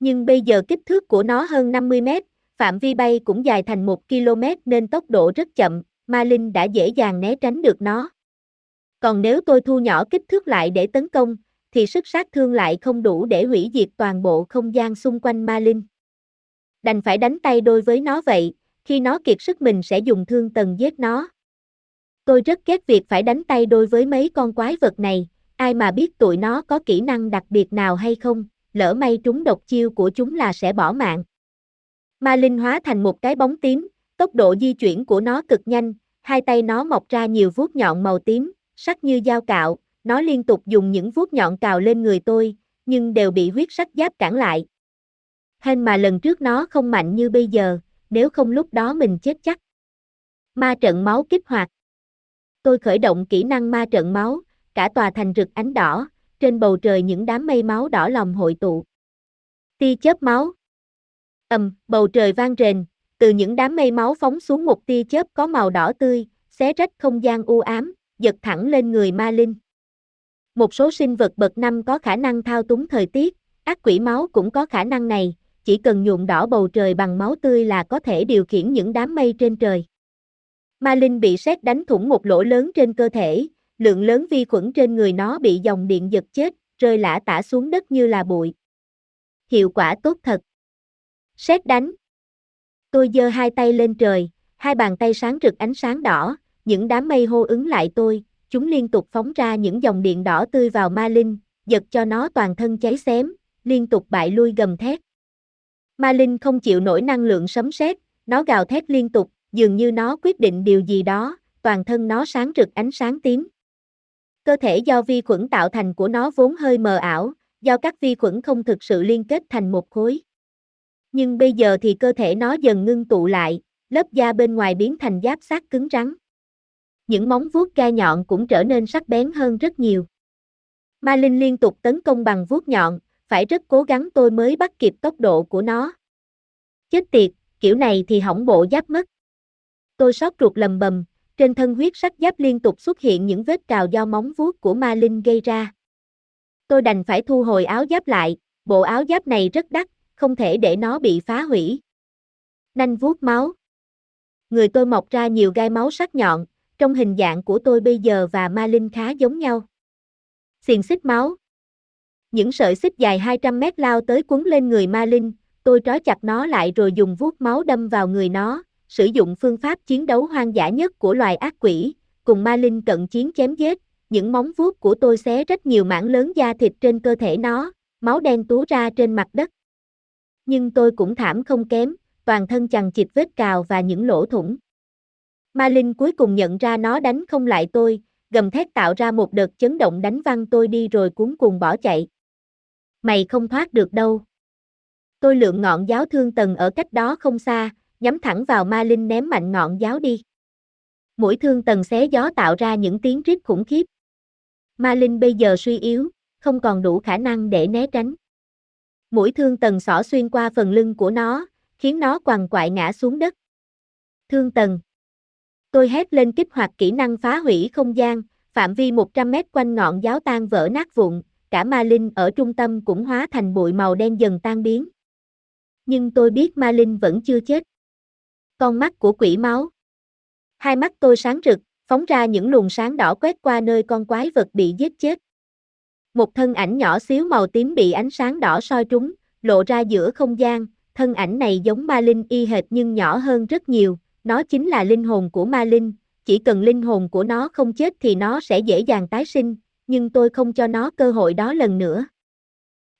Nhưng bây giờ kích thước của nó hơn 50 mét, phạm vi bay cũng dài thành 1 km nên tốc độ rất chậm, Ma Linh đã dễ dàng né tránh được nó. Còn nếu tôi thu nhỏ kích thước lại để tấn công, thì sức sát thương lại không đủ để hủy diệt toàn bộ không gian xung quanh Ma Linh. Đành phải đánh tay đôi với nó vậy, khi nó kiệt sức mình sẽ dùng thương tần giết nó. Tôi rất ghét việc phải đánh tay đôi với mấy con quái vật này, ai mà biết tụi nó có kỹ năng đặc biệt nào hay không, lỡ may trúng độc chiêu của chúng là sẽ bỏ mạng. Ma Linh hóa thành một cái bóng tím, tốc độ di chuyển của nó cực nhanh, hai tay nó mọc ra nhiều vuốt nhọn màu tím, sắc như dao cạo, nó liên tục dùng những vuốt nhọn cào lên người tôi, nhưng đều bị huyết sắc giáp cản lại. Hên mà lần trước nó không mạnh như bây giờ, nếu không lúc đó mình chết chắc. Ma trận máu kích hoạt. Tôi khởi động kỹ năng ma trận máu, cả tòa thành rực ánh đỏ, trên bầu trời những đám mây máu đỏ lòng hội tụ. Tia chớp máu. Ầm, bầu trời vang rền, từ những đám mây máu phóng xuống một tia chớp có màu đỏ tươi, xé rách không gian u ám, giật thẳng lên người ma linh. Một số sinh vật bậc năm có khả năng thao túng thời tiết, ác quỷ máu cũng có khả năng này, chỉ cần nhuộm đỏ bầu trời bằng máu tươi là có thể điều khiển những đám mây trên trời. Ma Linh bị sét đánh thủng một lỗ lớn trên cơ thể, lượng lớn vi khuẩn trên người nó bị dòng điện giật chết, rơi lả tả xuống đất như là bụi. Hiệu quả tốt thật. Sét đánh. Tôi giơ hai tay lên trời, hai bàn tay sáng rực ánh sáng đỏ, những đám mây hô ứng lại tôi, chúng liên tục phóng ra những dòng điện đỏ tươi vào ma linh, giật cho nó toàn thân cháy xém, liên tục bại lui gầm thét. Ma linh không chịu nổi năng lượng sấm sét, nó gào thét liên tục, dường như nó quyết định điều gì đó, toàn thân nó sáng rực ánh sáng tím. Cơ thể do vi khuẩn tạo thành của nó vốn hơi mờ ảo, do các vi khuẩn không thực sự liên kết thành một khối. Nhưng bây giờ thì cơ thể nó dần ngưng tụ lại, lớp da bên ngoài biến thành giáp sát cứng rắn. Những móng vuốt gai nhọn cũng trở nên sắc bén hơn rất nhiều. Ma Linh liên tục tấn công bằng vuốt nhọn, phải rất cố gắng tôi mới bắt kịp tốc độ của nó. Chết tiệt, kiểu này thì hỏng bộ giáp mất. Tôi sót ruột lầm bầm, trên thân huyết sắc giáp liên tục xuất hiện những vết cào do móng vuốt của ma linh gây ra. Tôi đành phải thu hồi áo giáp lại, bộ áo giáp này rất đắt, không thể để nó bị phá hủy. Nanh vuốt máu. Người tôi mọc ra nhiều gai máu sắc nhọn, trong hình dạng của tôi bây giờ và ma linh khá giống nhau. Xiền xích máu. Những sợi xích dài 200 mét lao tới cuốn lên người ma linh, tôi trói chặt nó lại rồi dùng vuốt máu đâm vào người nó, sử dụng phương pháp chiến đấu hoang dã nhất của loài ác quỷ, cùng ma linh cận chiến chém giết, những móng vuốt của tôi xé rất nhiều mảng lớn da thịt trên cơ thể nó, máu đen túa ra trên mặt đất. Nhưng tôi cũng thảm không kém, toàn thân chằng chịt vết cào và những lỗ thủng. Ma Linh cuối cùng nhận ra nó đánh không lại tôi, gầm thét tạo ra một đợt chấn động đánh văng tôi đi rồi cuốn cuồng bỏ chạy. Mày không thoát được đâu. Tôi lượng ngọn giáo thương tần ở cách đó không xa, nhắm thẳng vào ma linh ném mạnh ngọn giáo đi. Mũi thương tần xé gió tạo ra những tiếng rít khủng khiếp. Ma linh bây giờ suy yếu, không còn đủ khả năng để né tránh. Mũi thương tần xỏ xuyên qua phần lưng của nó, khiến nó quằn quại ngã xuống đất. Thương tần. Tôi hét lên kích hoạt kỹ năng phá hủy không gian, phạm vi 100 mét quanh ngọn giáo tan vỡ nát vụn, cả ma linh ở trung tâm cũng hóa thành bụi màu đen dần tan biến. Nhưng tôi biết ma linh vẫn chưa chết. Con mắt của quỷ máu. Hai mắt tôi sáng rực, phóng ra những luồng sáng đỏ quét qua nơi con quái vật bị giết chết. Một thân ảnh nhỏ xíu màu tím bị ánh sáng đỏ soi trúng, lộ ra giữa không gian, thân ảnh này giống ma linh y hệt nhưng nhỏ hơn rất nhiều, nó chính là linh hồn của ma linh, chỉ cần linh hồn của nó không chết thì nó sẽ dễ dàng tái sinh, nhưng tôi không cho nó cơ hội đó lần nữa.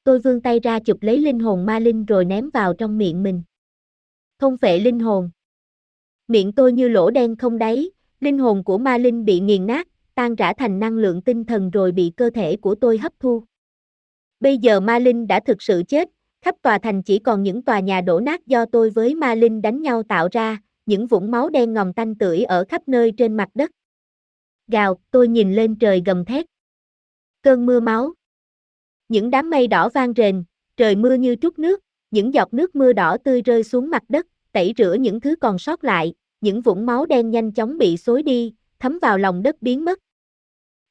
Tôi vươn tay ra chụp lấy linh hồn ma linh rồi ném vào trong miệng mình. Không phệ linh hồn. Miệng tôi như lỗ đen không đáy, linh hồn của ma linh bị nghiền nát, tan rã thành năng lượng tinh thần rồi bị cơ thể của tôi hấp thu. Bây giờ ma linh đã thực sự chết, khắp tòa thành chỉ còn những tòa nhà đổ nát do tôi với ma linh đánh nhau tạo ra, những vũng máu đen ngòm tanh tưởi ở khắp nơi trên mặt đất. Gào, tôi nhìn lên trời gầm thét. Cơn mưa máu. Những đám mây đỏ vang rền, trời mưa như trút nước, những giọt nước mưa đỏ tươi rơi xuống mặt đất, tẩy rửa những thứ còn sót lại, những vũng máu đen nhanh chóng bị xối đi, thấm vào lòng đất biến mất.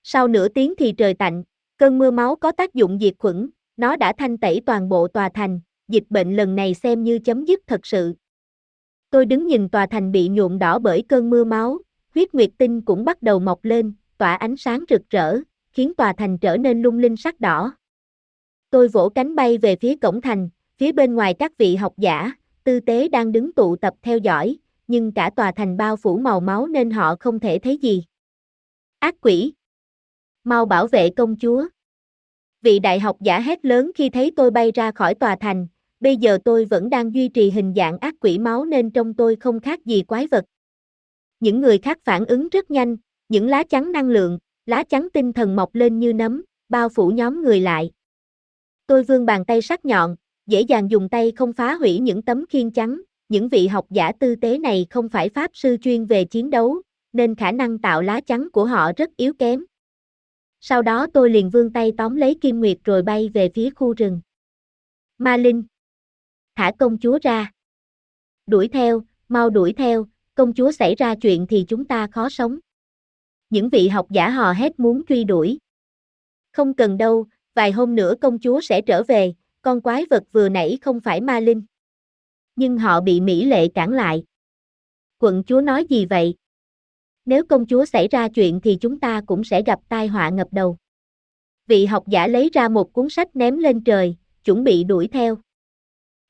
Sau nửa tiếng thì trời tạnh, cơn mưa máu có tác dụng diệt khuẩn, nó đã thanh tẩy toàn bộ tòa thành, dịch bệnh lần này xem như chấm dứt thật sự. Tôi đứng nhìn tòa thành bị nhuộm đỏ bởi cơn mưa máu, huyết nguyệt tinh cũng bắt đầu mọc lên, tỏa ánh sáng rực rỡ, khiến tòa thành trở nên lung linh sắc đỏ. Tôi vỗ cánh bay về phía cổng thành, phía bên ngoài các vị học giả, tư tế đang đứng tụ tập theo dõi, nhưng cả tòa thành bao phủ màu máu nên họ không thể thấy gì. Ác quỷ! Mau bảo vệ công chúa! Vị đại học giả hét lớn khi thấy tôi bay ra khỏi tòa thành, bây giờ tôi vẫn đang duy trì hình dạng ác quỷ máu nên trong tôi không khác gì quái vật. Những người khác phản ứng rất nhanh, những lá chắn năng lượng, lá chắn tinh thần mọc lên như nấm, bao phủ nhóm người lại. Tôi vươn bàn tay sắc nhọn, dễ dàng dùng tay không phá hủy những tấm khiên trắng, những vị học giả tư tế này không phải pháp sư chuyên về chiến đấu, nên khả năng tạo lá chắn của họ rất yếu kém. Sau đó tôi liền vươn tay tóm lấy Kim Nguyệt rồi bay về phía khu rừng. Ma Linh. Thả công chúa ra. Đuổi theo, mau đuổi theo, công chúa xảy ra chuyện thì chúng ta khó sống. Những vị học giả hò hét muốn truy đuổi. Không cần đâu, vài hôm nữa công chúa sẽ trở về, con quái vật vừa nãy không phải ma linh. Nhưng họ bị Mỹ lệ cản lại. Quận chúa nói gì vậy? Nếu công chúa xảy ra chuyện thì chúng ta cũng sẽ gặp tai họa ngập đầu. Vị học giả lấy ra một cuốn sách ném lên trời, chuẩn bị đuổi theo.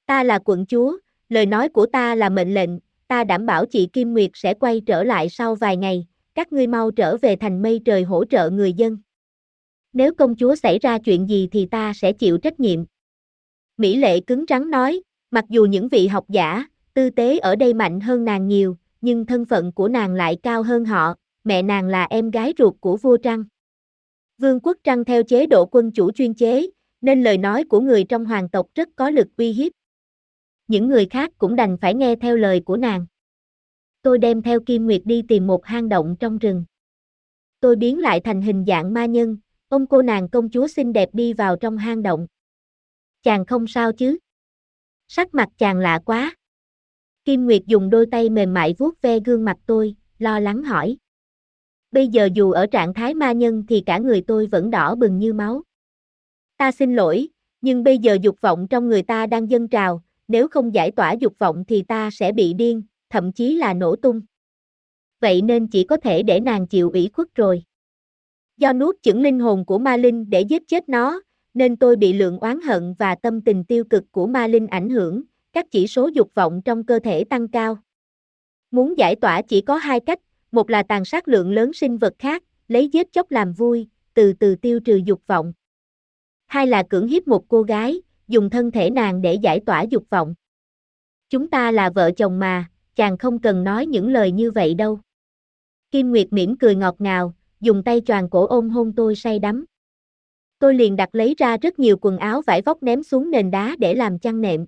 Ta là quận chúa, lời nói của ta là mệnh lệnh, ta đảm bảo chị Kim Nguyệt sẽ quay trở lại sau vài ngày, các ngươi mau trở về thành mây trời hỗ trợ người dân. Nếu công chúa xảy ra chuyện gì thì ta sẽ chịu trách nhiệm. Mỹ lệ cứng rắn nói, mặc dù những vị học giả, tư tế ở đây mạnh hơn nàng nhiều, nhưng thân phận của nàng lại cao hơn họ, mẹ nàng là em gái ruột của vua Trăng. Vương quốc Trăng theo chế độ quân chủ chuyên chế, nên lời nói của người trong hoàng tộc rất có lực uy hiếp. Những người khác cũng đành phải nghe theo lời của nàng. Tôi đem theo Kim Nguyệt đi tìm một hang động trong rừng. Tôi biến lại thành hình dạng ma nhân, ông cô nàng công chúa xinh đẹp đi vào trong hang động. Chàng không sao chứ? Sắc mặt chàng lạ quá. Kim Nguyệt dùng đôi tay mềm mại vuốt ve gương mặt tôi, lo lắng hỏi. Bây giờ dù ở trạng thái ma nhân thì cả người tôi vẫn đỏ bừng như máu. Ta xin lỗi, Nhưng bây giờ dục vọng trong người ta đang dâng trào, nếu không giải tỏa dục vọng thì ta sẽ bị điên, thậm chí là nổ tung. Vậy nên chỉ có thể để nàng chịu ủy khuất rồi. Do nuốt chửng linh hồn của ma linh để giết chết nó, nên tôi bị lượng oán hận và tâm tình tiêu cực của ma linh ảnh hưởng, các chỉ số dục vọng trong cơ thể tăng cao. Muốn giải tỏa chỉ có hai cách, một là tàn sát lượng lớn sinh vật khác, lấy giết chóc làm vui, từ từ tiêu trừ dục vọng. Hai là cưỡng hiếp một cô gái, dùng thân thể nàng để giải tỏa dục vọng. Chúng ta là vợ chồng mà, chàng không cần nói những lời như vậy đâu. Kim Nguyệt mỉm cười ngọt ngào, dùng tay choàng cổ ôm hôn tôi say đắm. Tôi liền đặt lấy ra rất nhiều quần áo vải vóc ném xuống nền đá để làm chăn nệm.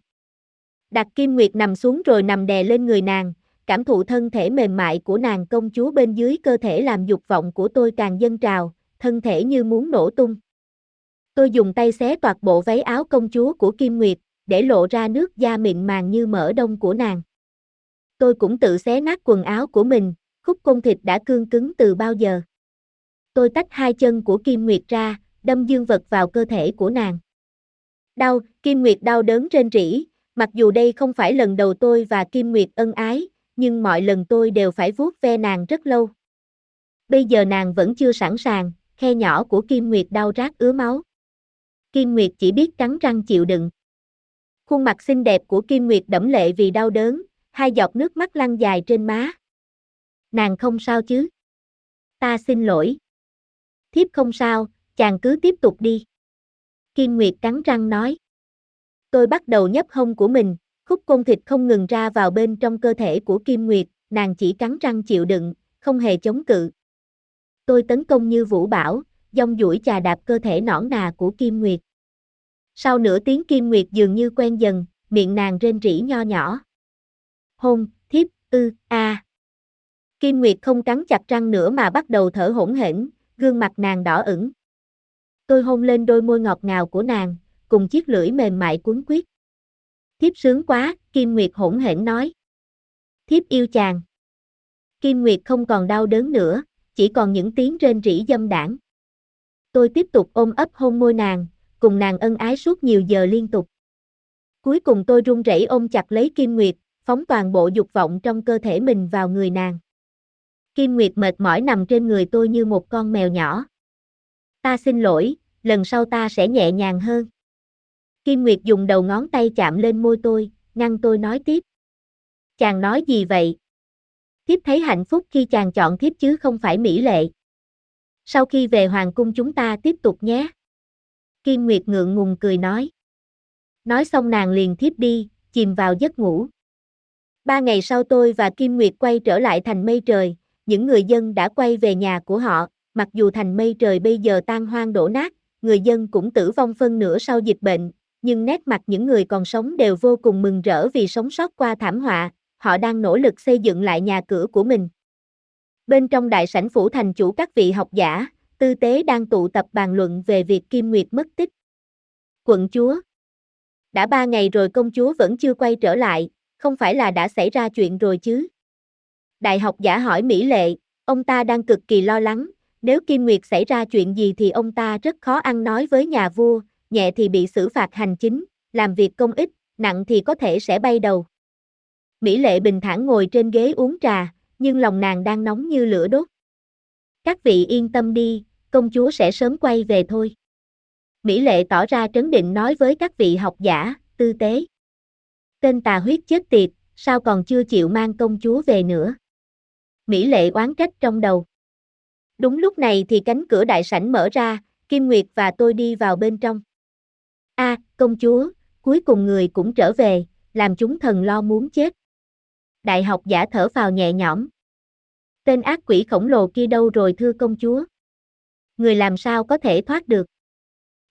Đặt Kim Nguyệt nằm xuống rồi nằm đè lên người nàng, cảm thụ thân thể mềm mại của nàng công chúa bên dưới cơ thể làm dục vọng của tôi càng dâng trào, thân thể như muốn nổ tung. Tôi dùng tay xé toạc bộ váy áo công chúa của Kim Nguyệt, để lộ ra nước da mịn màng như mỡ đông của nàng. Tôi cũng tự xé nát quần áo của mình, khúc côn thịt đã cương cứng từ bao giờ. Tôi tách hai chân của Kim Nguyệt ra, đâm dương vật vào cơ thể của nàng. Đau, Kim Nguyệt đau đớn trên rỉ, mặc dù đây không phải lần đầu tôi và Kim Nguyệt ân ái, nhưng mọi lần tôi đều phải vuốt ve nàng rất lâu. Bây giờ nàng vẫn chưa sẵn sàng, khe nhỏ của Kim Nguyệt đau rát ứa máu. Kim Nguyệt chỉ biết cắn răng chịu đựng. Khuôn mặt xinh đẹp của Kim Nguyệt đẫm lệ vì đau đớn, hai giọt nước mắt lăn dài trên má. Nàng không sao chứ? Ta xin lỗi. Thiếp không sao, chàng cứ tiếp tục đi. Kim Nguyệt cắn răng nói. Tôi bắt đầu nhấp hông của mình, khúc côn thịt không ngừng ra vào bên trong cơ thể của Kim Nguyệt, nàng chỉ cắn răng chịu đựng, không hề chống cự. Tôi tấn công như vũ bảo, dông duỗi chà đạp cơ thể nõn nà của Kim Nguyệt. Sau nửa tiếng Kim Nguyệt dường như quen dần, miệng nàng rên rỉ nho nhỏ. Hôn, thiếp, ư, a. Kim Nguyệt không cắn chặt răng nữa mà bắt đầu thở hỗn hển, gương mặt nàng đỏ ửng. Tôi hôn lên đôi môi ngọt ngào của nàng, cùng chiếc lưỡi mềm mại cuốn quyết. Thiếp sướng quá, Kim Nguyệt hỗn hển nói. Thiếp yêu chàng. Kim Nguyệt không còn đau đớn nữa, chỉ còn những tiếng rên rỉ dâm đảng. Tôi tiếp tục ôm ấp hôn môi nàng, cùng nàng ân ái suốt nhiều giờ liên tục. Cuối cùng tôi run rẩy ôm chặt lấy Kim Nguyệt, phóng toàn bộ dục vọng trong cơ thể mình vào người nàng. Kim Nguyệt mệt mỏi nằm trên người tôi như một con mèo nhỏ. Ta xin lỗi, lần sau ta sẽ nhẹ nhàng hơn. Kim Nguyệt dùng đầu ngón tay chạm lên môi tôi, ngăn tôi nói tiếp. Chàng nói gì vậy? Thiếp thấy hạnh phúc khi chàng chọn thiếp chứ không phải mỹ lệ. Sau khi về hoàng cung chúng ta tiếp tục nhé. Kim Nguyệt ngượng ngùng cười nói. Nói xong nàng liền thiếp đi, chìm vào giấc ngủ. Ba ngày sau tôi và Kim Nguyệt quay trở lại thành mây trời, những người dân đã quay về nhà của họ, mặc dù thành mây trời bây giờ tan hoang đổ nát, người dân cũng tử vong phân nửa sau dịch bệnh, nhưng nét mặt những người còn sống đều vô cùng mừng rỡ vì sống sót qua thảm họa, họ đang nỗ lực xây dựng lại nhà cửa của mình. Bên trong đại sảnh phủ thành chủ các vị học giả, tư tế đang tụ tập bàn luận về việc Kim Nguyệt mất tích. Quận chúa Đã ba ngày rồi công chúa vẫn chưa quay trở lại, không phải là đã xảy ra chuyện rồi chứ? Đại học giả hỏi Mỹ Lệ, ông ta đang cực kỳ lo lắng, nếu Kim Nguyệt xảy ra chuyện gì thì ông ta rất khó ăn nói với nhà vua, nhẹ thì bị xử phạt hành chính, làm việc công ích, nặng thì có thể sẽ bay đầu. Mỹ Lệ bình thản ngồi trên ghế uống trà, nhưng lòng nàng đang nóng như lửa đốt. Các vị yên tâm đi, công chúa sẽ sớm quay về thôi. Mỹ Lệ tỏ ra trấn định nói với các vị học giả, tư tế. Tên tà huyết chết tiệt, sao còn chưa chịu mang công chúa về nữa? Mỹ Lệ oán trách trong đầu. Đúng lúc này thì cánh cửa đại sảnh mở ra, Kim Nguyệt và tôi đi vào bên trong. A, công chúa, cuối cùng người cũng trở về, làm chúng thần lo muốn chết. Đại học giả thở vào nhẹ nhõm. Tên ác quỷ khổng lồ kia đâu rồi thưa công chúa? Người làm sao có thể thoát được?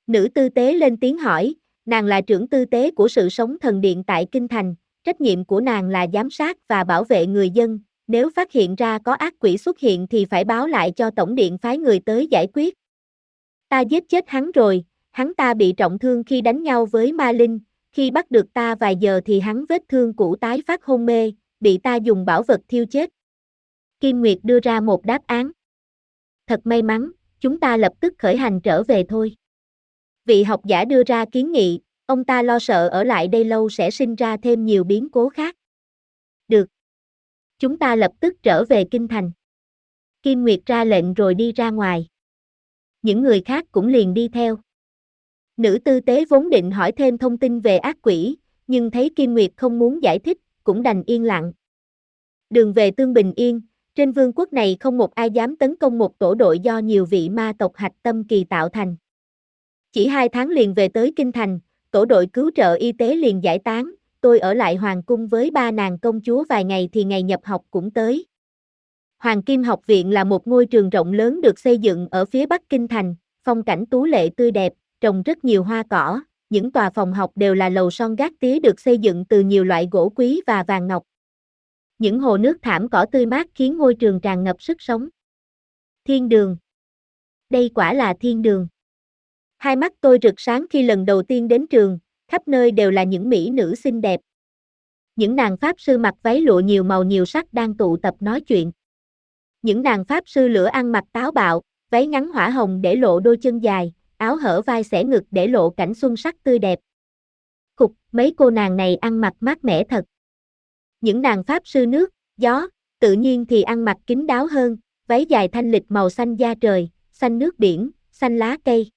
Nữ tư tế lên tiếng hỏi, nàng là trưởng tư tế của sự sống thần điện tại Kinh Thành, trách nhiệm của nàng là giám sát và bảo vệ người dân, nếu phát hiện ra có ác quỷ xuất hiện thì phải báo lại cho tổng điện phái người tới giải quyết. Ta giết chết hắn rồi, hắn ta bị trọng thương khi đánh nhau với ma linh, khi bắt được ta vài giờ thì hắn vết thương cũ tái phát hôn mê, bị ta dùng bảo vật thiêu chết. Kim Nguyệt đưa ra một đáp án. Thật may mắn, chúng ta lập tức khởi hành trở về thôi. Vị học giả đưa ra kiến nghị, ông ta lo sợ ở lại đây lâu sẽ sinh ra thêm nhiều biến cố khác. Chúng ta lập tức trở về kinh thành. Kim Nguyệt ra lệnh rồi đi ra ngoài. Những người khác cũng liền đi theo. Nữ tư tế vốn định hỏi thêm thông tin về ác quỷ, nhưng thấy Kim Nguyệt không muốn giải thích, cũng đành yên lặng. Đường về tương bình yên, trên vương quốc này không một ai dám tấn công một tổ đội do nhiều vị ma tộc hạch tâm kỳ tạo thành. Chỉ hai tháng liền về tới Kinh Thành, tổ đội cứu trợ y tế liền giải tán, tôi ở lại Hoàng cung với ba nàng công chúa vài ngày thì ngày nhập học cũng tới. Hoàng Kim Học Viện là một ngôi trường rộng lớn được xây dựng ở phía bắc Kinh Thành, phong cảnh tú lệ tươi đẹp, trồng rất nhiều hoa cỏ, những tòa phòng học đều là lầu son gác tía được xây dựng từ nhiều loại gỗ quý và vàng ngọc. Những hồ nước thảm cỏ tươi mát khiến ngôi trường tràn ngập sức sống. Thiên đường. Đây quả là thiên đường. Hai mắt tôi rực sáng khi lần đầu tiên đến trường, khắp nơi đều là những mỹ nữ xinh đẹp. Những nàng pháp sư mặc váy lụa nhiều màu nhiều sắc đang tụ tập nói chuyện. Những nàng pháp sư lửa ăn mặc táo bạo, váy ngắn hỏa hồng để lộ đôi chân dài, áo hở vai xẻ ngực để lộ cảnh xuân sắc tươi đẹp. Cục, mấy cô nàng này ăn mặc mát mẻ thật. Những nàng pháp sư nước, gió, tự nhiên thì ăn mặc kín đáo hơn, váy dài thanh lịch màu xanh da trời, xanh nước biển, xanh lá cây.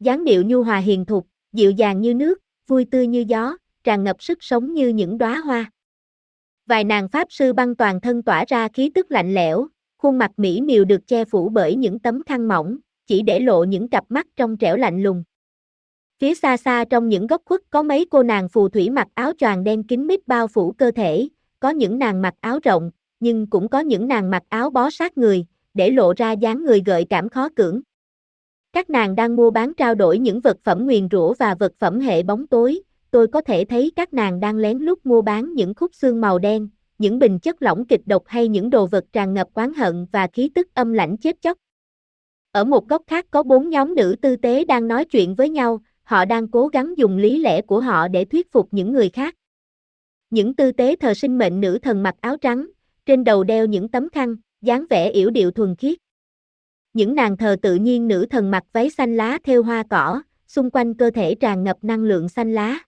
dáng điệu nhu hòa hiền thục, dịu dàng như nước, vui tươi như gió, tràn ngập sức sống như những đóa hoa. Vài nàng pháp sư băng toàn thân tỏa ra khí tức lạnh lẽo, khuôn mặt mỹ miều được che phủ bởi những tấm khăn mỏng, chỉ để lộ những cặp mắt trong trẻo lạnh lùng. Phía xa xa trong những góc khuất có mấy cô nàng phù thủy mặc áo choàng đen kín mít bao phủ cơ thể, có những nàng mặc áo rộng, nhưng cũng có những nàng mặc áo bó sát người, để lộ ra dáng người gợi cảm khó cưỡng. Các nàng đang mua bán trao đổi những vật phẩm nguyền rủa và vật phẩm hệ bóng tối, tôi có thể thấy các nàng đang lén lút mua bán những khúc xương màu đen, những bình chất lỏng kịch độc hay những đồ vật tràn ngập oán hận và khí tức âm lãnh chết chóc. Ở một góc khác có bốn nhóm nữ tư tế đang nói chuyện với nhau, họ đang cố gắng dùng lý lẽ của họ để thuyết phục những người khác. Những tư tế thờ sinh mệnh nữ thần mặc áo trắng, trên đầu đeo những tấm khăn, dáng vẻ yểu điệu thuần khiết. Những nàng thờ tự nhiên nữ thần mặc váy xanh lá theo hoa cỏ, xung quanh cơ thể tràn ngập năng lượng xanh lá.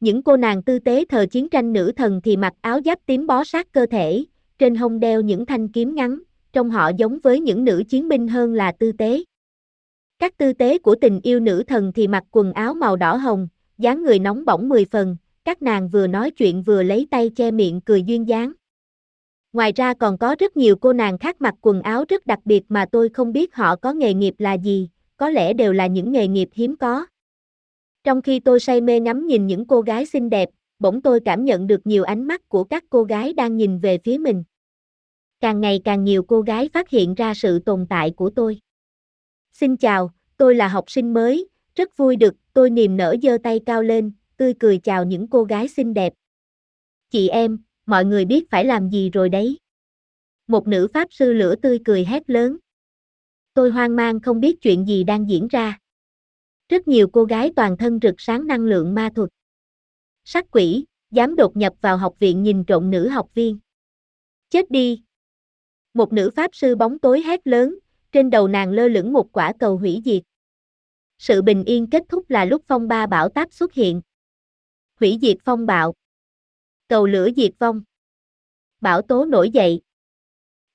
Những cô nàng tư tế thờ chiến tranh nữ thần thì mặc áo giáp tím bó sát cơ thể, trên hông đeo những thanh kiếm ngắn, trong họ giống với những nữ chiến binh hơn là tư tế. Các tư tế của tình yêu nữ thần thì mặc quần áo màu đỏ hồng, dáng người nóng bỏng mười phần, các nàng vừa nói chuyện vừa lấy tay che miệng cười duyên dáng. Ngoài ra còn có rất nhiều cô nàng khác mặc quần áo rất đặc biệt mà tôi không biết họ có nghề nghiệp là gì, có lẽ đều là những nghề nghiệp hiếm có. Trong khi tôi say mê ngắm nhìn những cô gái xinh đẹp, bỗng tôi cảm nhận được nhiều ánh mắt của các cô gái đang nhìn về phía mình. Càng ngày càng nhiều cô gái phát hiện ra sự tồn tại của tôi. Xin chào, tôi là học sinh mới, rất vui được, tôi niềm nở giơ tay cao lên, tươi cười chào những cô gái xinh đẹp. Chị em, mọi người biết phải làm gì rồi đấy. Một nữ pháp sư lửa tươi cười hét lớn. Tôi hoang mang không biết chuyện gì đang diễn ra. Rất nhiều cô gái toàn thân rực sáng năng lượng ma thuật. Sắc quỷ, dám đột nhập vào học viện nhìn trộm nữ học viên. Chết đi. Một nữ pháp sư bóng tối hét lớn, trên đầu nàng lơ lửng một quả cầu hủy diệt. Sự bình yên kết thúc là lúc phong ba bão táp xuất hiện. Hủy diệt phong bạo. Cầu lửa diệt vong. Bão tố nổi dậy.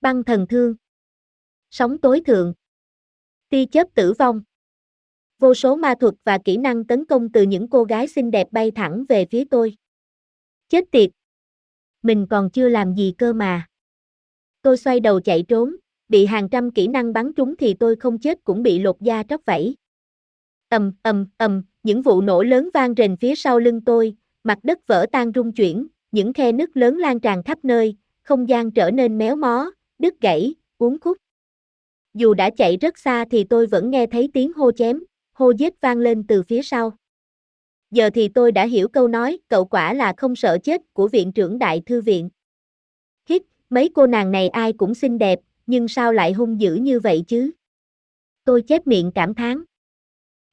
Băng thần thương. Sóng tối thượng. ti chớp tử vong. Vô số ma thuật và kỹ năng tấn công từ những cô gái xinh đẹp bay thẳng về phía tôi. Chết tiệt! Mình còn chưa làm gì cơ mà. Tôi xoay đầu chạy trốn, bị hàng trăm kỹ năng bắn trúng thì tôi không chết cũng bị lột da tróc vảy. Ầm, ầm, ầm, những vụ nổ lớn vang rền phía sau lưng tôi, mặt đất vỡ tan rung chuyển, những khe nứt lớn lan tràn khắp nơi, không gian trở nên méo mó, đứt gãy, uốn khúc. Dù đã chạy rất xa thì tôi vẫn nghe thấy tiếng hô chém, hô giết vang lên từ phía sau. Giờ thì tôi đã hiểu câu nói, cậu quả là không sợ chết của viện trưởng đại thư viện. Hít, mấy cô nàng này ai cũng xinh đẹp, nhưng sao lại hung dữ như vậy chứ? Tôi chép miệng cảm thán.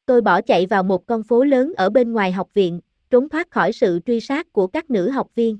Tôi bỏ chạy vào một con phố lớn ở bên ngoài học viện, trốn thoát khỏi sự truy sát của các nữ học viên.